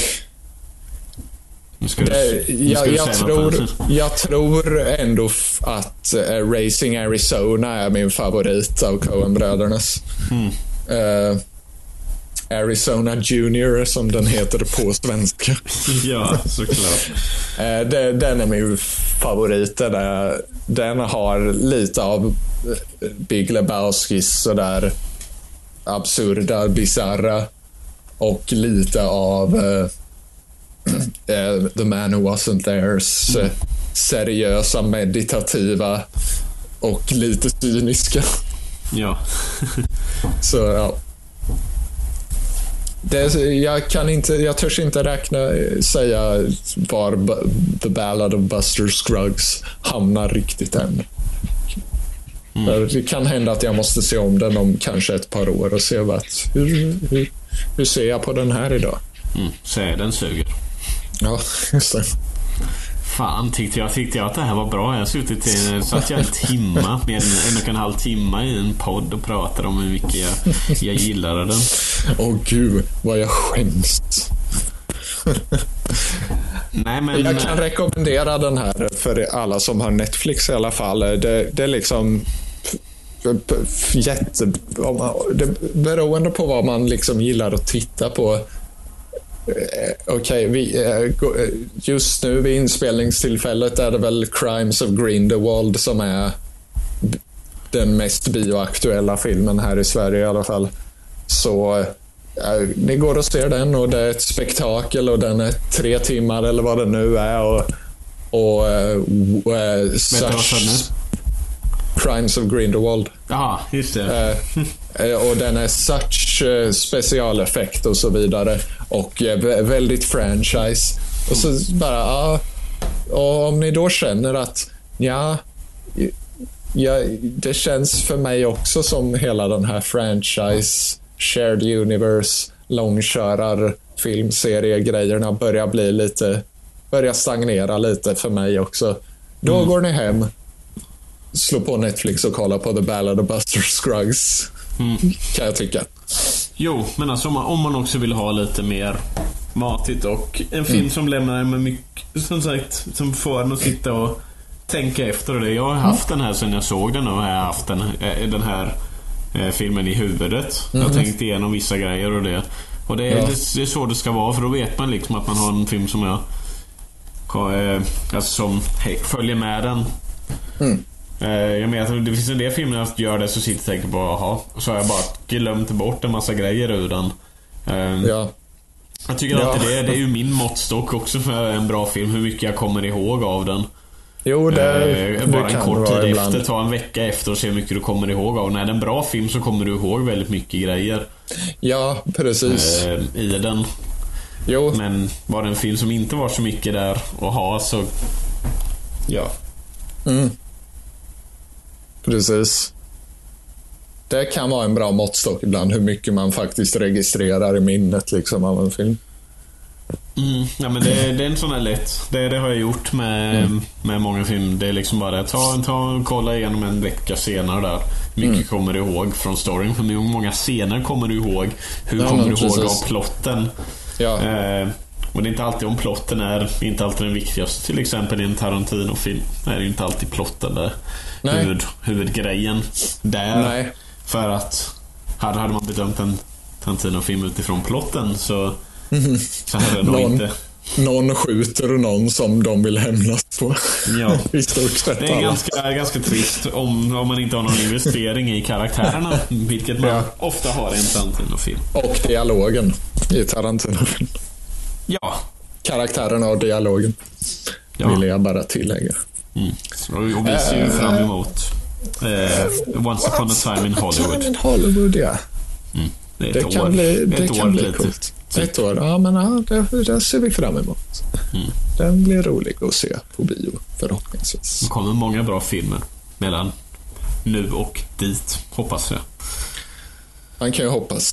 ska du, det, jag, jag, tror, jag tror ändå att eh, Racing Arizona är min favorit av Coen-brödernas. Eh, Arizona Junior som den heter på svenska. *laughs* Ja, såklart. Eh, det, den är min favorit. Den, är, den har lite av eh, Big Lebowskis sådär absurda, bizarra och lite av eh, eh, The Man Who Wasn't There's eh, seriösa, meditativa och lite cyniska. Ja. *laughs* Så ja. Det, jag kan inte, jag törs inte räkna, säga var B- The Ballad of Buster Scruggs hamnar riktigt än. Det kan hända att jag måste se om den om kanske ett par år och se vad, hur, hur, hur ser jag på den här idag? Mm, säg den suger. Ja, just det. Fan, tyckte jag, tyckte jag att det här var bra. Jag har suttit i, satt jag en timma, mer än en och en halv timma i en podd och pratade om hur mycket jag, jag gillade den. Åh gud, vad jag skäms. Nej men... Jag kan rekommendera den här för alla som har Netflix i alla fall. Det, det är liksom jätte... Det, beroende på vad man liksom gillar att titta på. Eh, Okej, vi, eh, eh, just nu vid inspelningstillfället är det väl Crimes of Grindelwald som är den mest bioaktuella filmen här i Sverige i alla fall. Så eh, ni går och ser den och det är ett spektakel och den är tre timmar eller vad det nu är. Och, och eh, w- eh, Vänta, vad sa du nu? such Crimes of Grindelwald. Jaha, just det. Eh, eh, och den är such eh, specialeffekt och så vidare. Och eh, vä- väldigt franchise. Och så bara, ja. Och om ni då känner att, ja, ja, det känns för mig också som hela den här franchise, shared universe, långkörar, filmseriegrejerna börjar bli lite, börjar stagnera lite för mig också. Då går ni hem, slå på Netflix och kolla på The Ballad of Buster Scruggs. Kan jag tycka. Jo, men alltså om man, om man också vill ha lite mer matigt och en film som lämnar en med mycket, som sagt, som får en att sitta och tänka efter det. Jag har haft den här sen jag såg den och har jag haft den, eh, den här eh, filmen i huvudet. Jag har tänkt igenom vissa grejer och det. Och det är, Ja. det, det är så det ska vara för då vet man liksom att man har en film som jag eh, Alltså som följer med den. Eh, Jag menar att det finns en del filmer jag gör det så sitter jag och tänker på jaha. Så har jag bara glömt bort en massa grejer ur den. Eh, Ja. Jag tycker Ja. alltid det, det är ju min måttstock också för en bra film. Hur mycket jag kommer ihåg av den. Jo, det, Eh, bara det en kort tid ibland. efter, ta en vecka efter och se hur mycket du kommer ihåg av. När det är en bra film så kommer du ihåg väldigt mycket grejer Ja, precis. eh, i den. Jo, Men var det en film som inte var så mycket där att ha så... Ja. Precis. det kan vara en bra måttstock ibland, hur mycket man faktiskt registrerar i minnet liksom, av en film. Mm, ja, men det, det är en sån här lätt. Det, det har jag gjort med, med många filmer. Det är liksom bara det. Ta, ta kolla igenom en vecka senare där. Mycket kommer du ihåg från storyn? Hur många scener kommer du ihåg? Hur Ja, kommer du ihåg precis. av plotten? Ja, Eh, och det är inte alltid om plotten är inte alltid den viktigaste. Till exempel i en Tarantino-film är det inte alltid plotten där. Nej. Huvud, huvudgrejen. Där. nej. För att hade, hade man bedömt en Tarantino-film utifrån plotten så, *laughs* så hade det nog inte... Någon skjuter någon som de vill hämnas på. Ja. *laughs* I stort sett Det är alla. ganska, ganska trist om, om man inte har någon investering i karaktärerna. *laughs* Vilket man Ja. ofta har i en Tarantino-film. Och dialogen i Tarantino-film. Ja. Karaktärerna och dialogen. ja. Vill jag bara tillägga. Mm. Och vi ser ju fram emot eh, Once upon a time in Hollywood. In Hollywood, ja. Det ett Det år. kan bli, det kan år bli lite. coolt. Ett år, ja men ja, det, det ser vi fram emot. Mm. Den blir rolig att se på bio förhoppningsvis. Det kommer många bra filmer mellan nu och dit, hoppas jag. Man kan ju hoppas.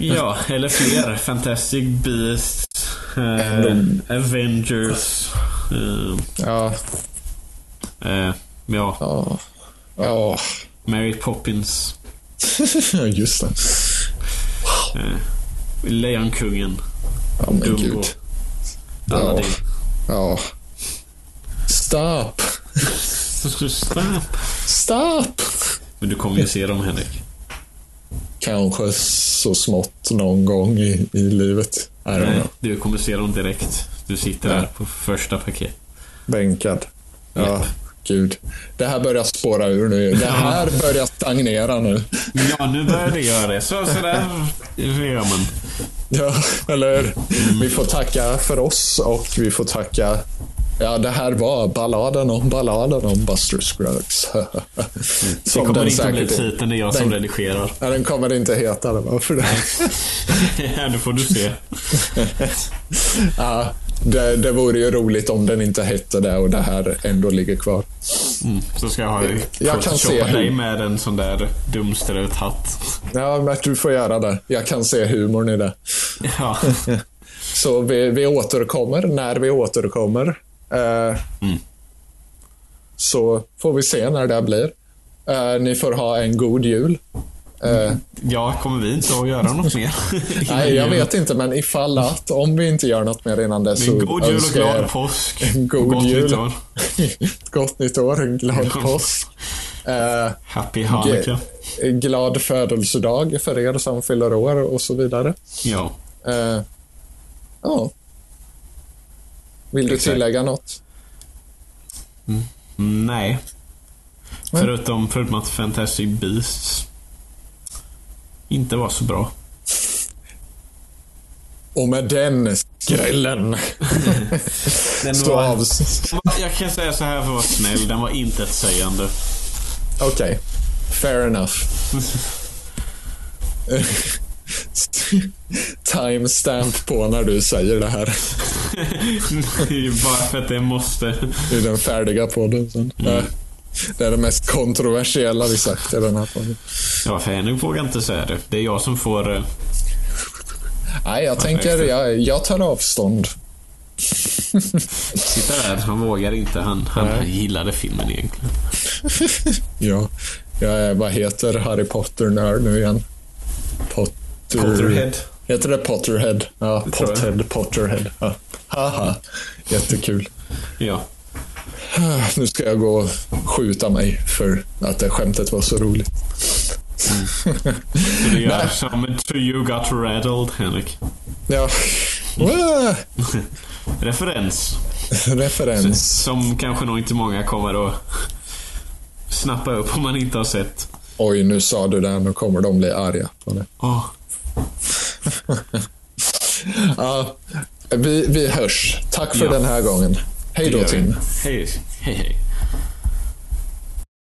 Ja, eller fler. Fantastic Beasts, eh, Avengers. Eh, Ja, eh, ja, ja, ja. Mary Poppins. *laughs* Just det. Eh, Lejonkungen. Ja men Dumbo. gud. Ja. Ja. Stop! Snap. Stop! Men du kommer ju se dem Henrik. Kanske så smått någon gång i, i livet. Nej, du kommer se dem direkt. Du sitter Ja. där på första paket. Bänkad. Ja. Gud. Det här börjar spåra ur nu. Det här börjar stagnera nu. Ja, nu börjar det göra det. Så, så där gör man. Ja, eller hur? Vi får tacka för oss och vi får tacka... Ja, det här var balladen om balladen om Buster Scruggs. *laughs* Det Som kommer den inte bli titeln, det är jag som den- redigerar. Ja, den kommer inte heta det. Varför det? *laughs* Ja, nu får du se. *laughs* Ja, det, det vore ju roligt om den inte hette det och det här ändå ligger kvar. Mm, så ska jag ha Jag kan se dig med en sån där dumstrut hatt. Ja, men du får göra det. Jag kan se humorn i det. Ja. *laughs* Så vi, vi återkommer när vi återkommer. Eh, Så får vi se när det blir. Eh, ni får ha en god jul. Eh, ja, kommer vi inte att göra något mer? *laughs* nej, jag vet inte, men ifall att, om vi inte gör något mer innan dess så Men god jul och glad påsk. en god gott jul. nytt år. *laughs* gott nytt år, en glad påsk. Eh, Happy Hanukkah. glad födelsedag för er som fyller år och så vidare. Ja. Eh, ja. Vill du Exakt. tillägga något? Nej. Förutom, förutom att Fantastic Beasts inte var så bra. Och med den skrällen Den så var, av... jag kan säga så här för att vara snäll, den var inte ett sägande. Okej. Fair enough. Timestamp på när du säger det här *laughs* Bara för att det måste. i den färdiga podden sen. Mm. Det är det mest kontroversiella vi sagt i den här podden. Ja, för Henrik vågar inte säga det. Det är jag som får... eh, Nej, jag tänker, jag, jag tar avstånd. Sitta där. Han vågar inte. Han, han, han gillade filmen egentligen. *laughs* Ja, jag är, vad heter Harry Potter-nörd nu igen? Potter... Potterhead. Heter det Potterhead? Ja. Pothead, Potterhead. Ja. Haha, jättekul. Ja. *sighs* Nu ska jag gå och skjuta mig för att det skämtet var så roligt. Så det gör som To You Got Rattled, Henrik. Ja. Wah! *laughs* Referens. Referens. Som kanske nog inte många kommer att snappa upp om man inte har sett. Oj, nu sa du det. Nu kommer de bli arga på det. Åh, *laughs* Ja, vi, vi hörs. Tack för Ja. den här gången. Hej då. Tim. Hej, hej, hej.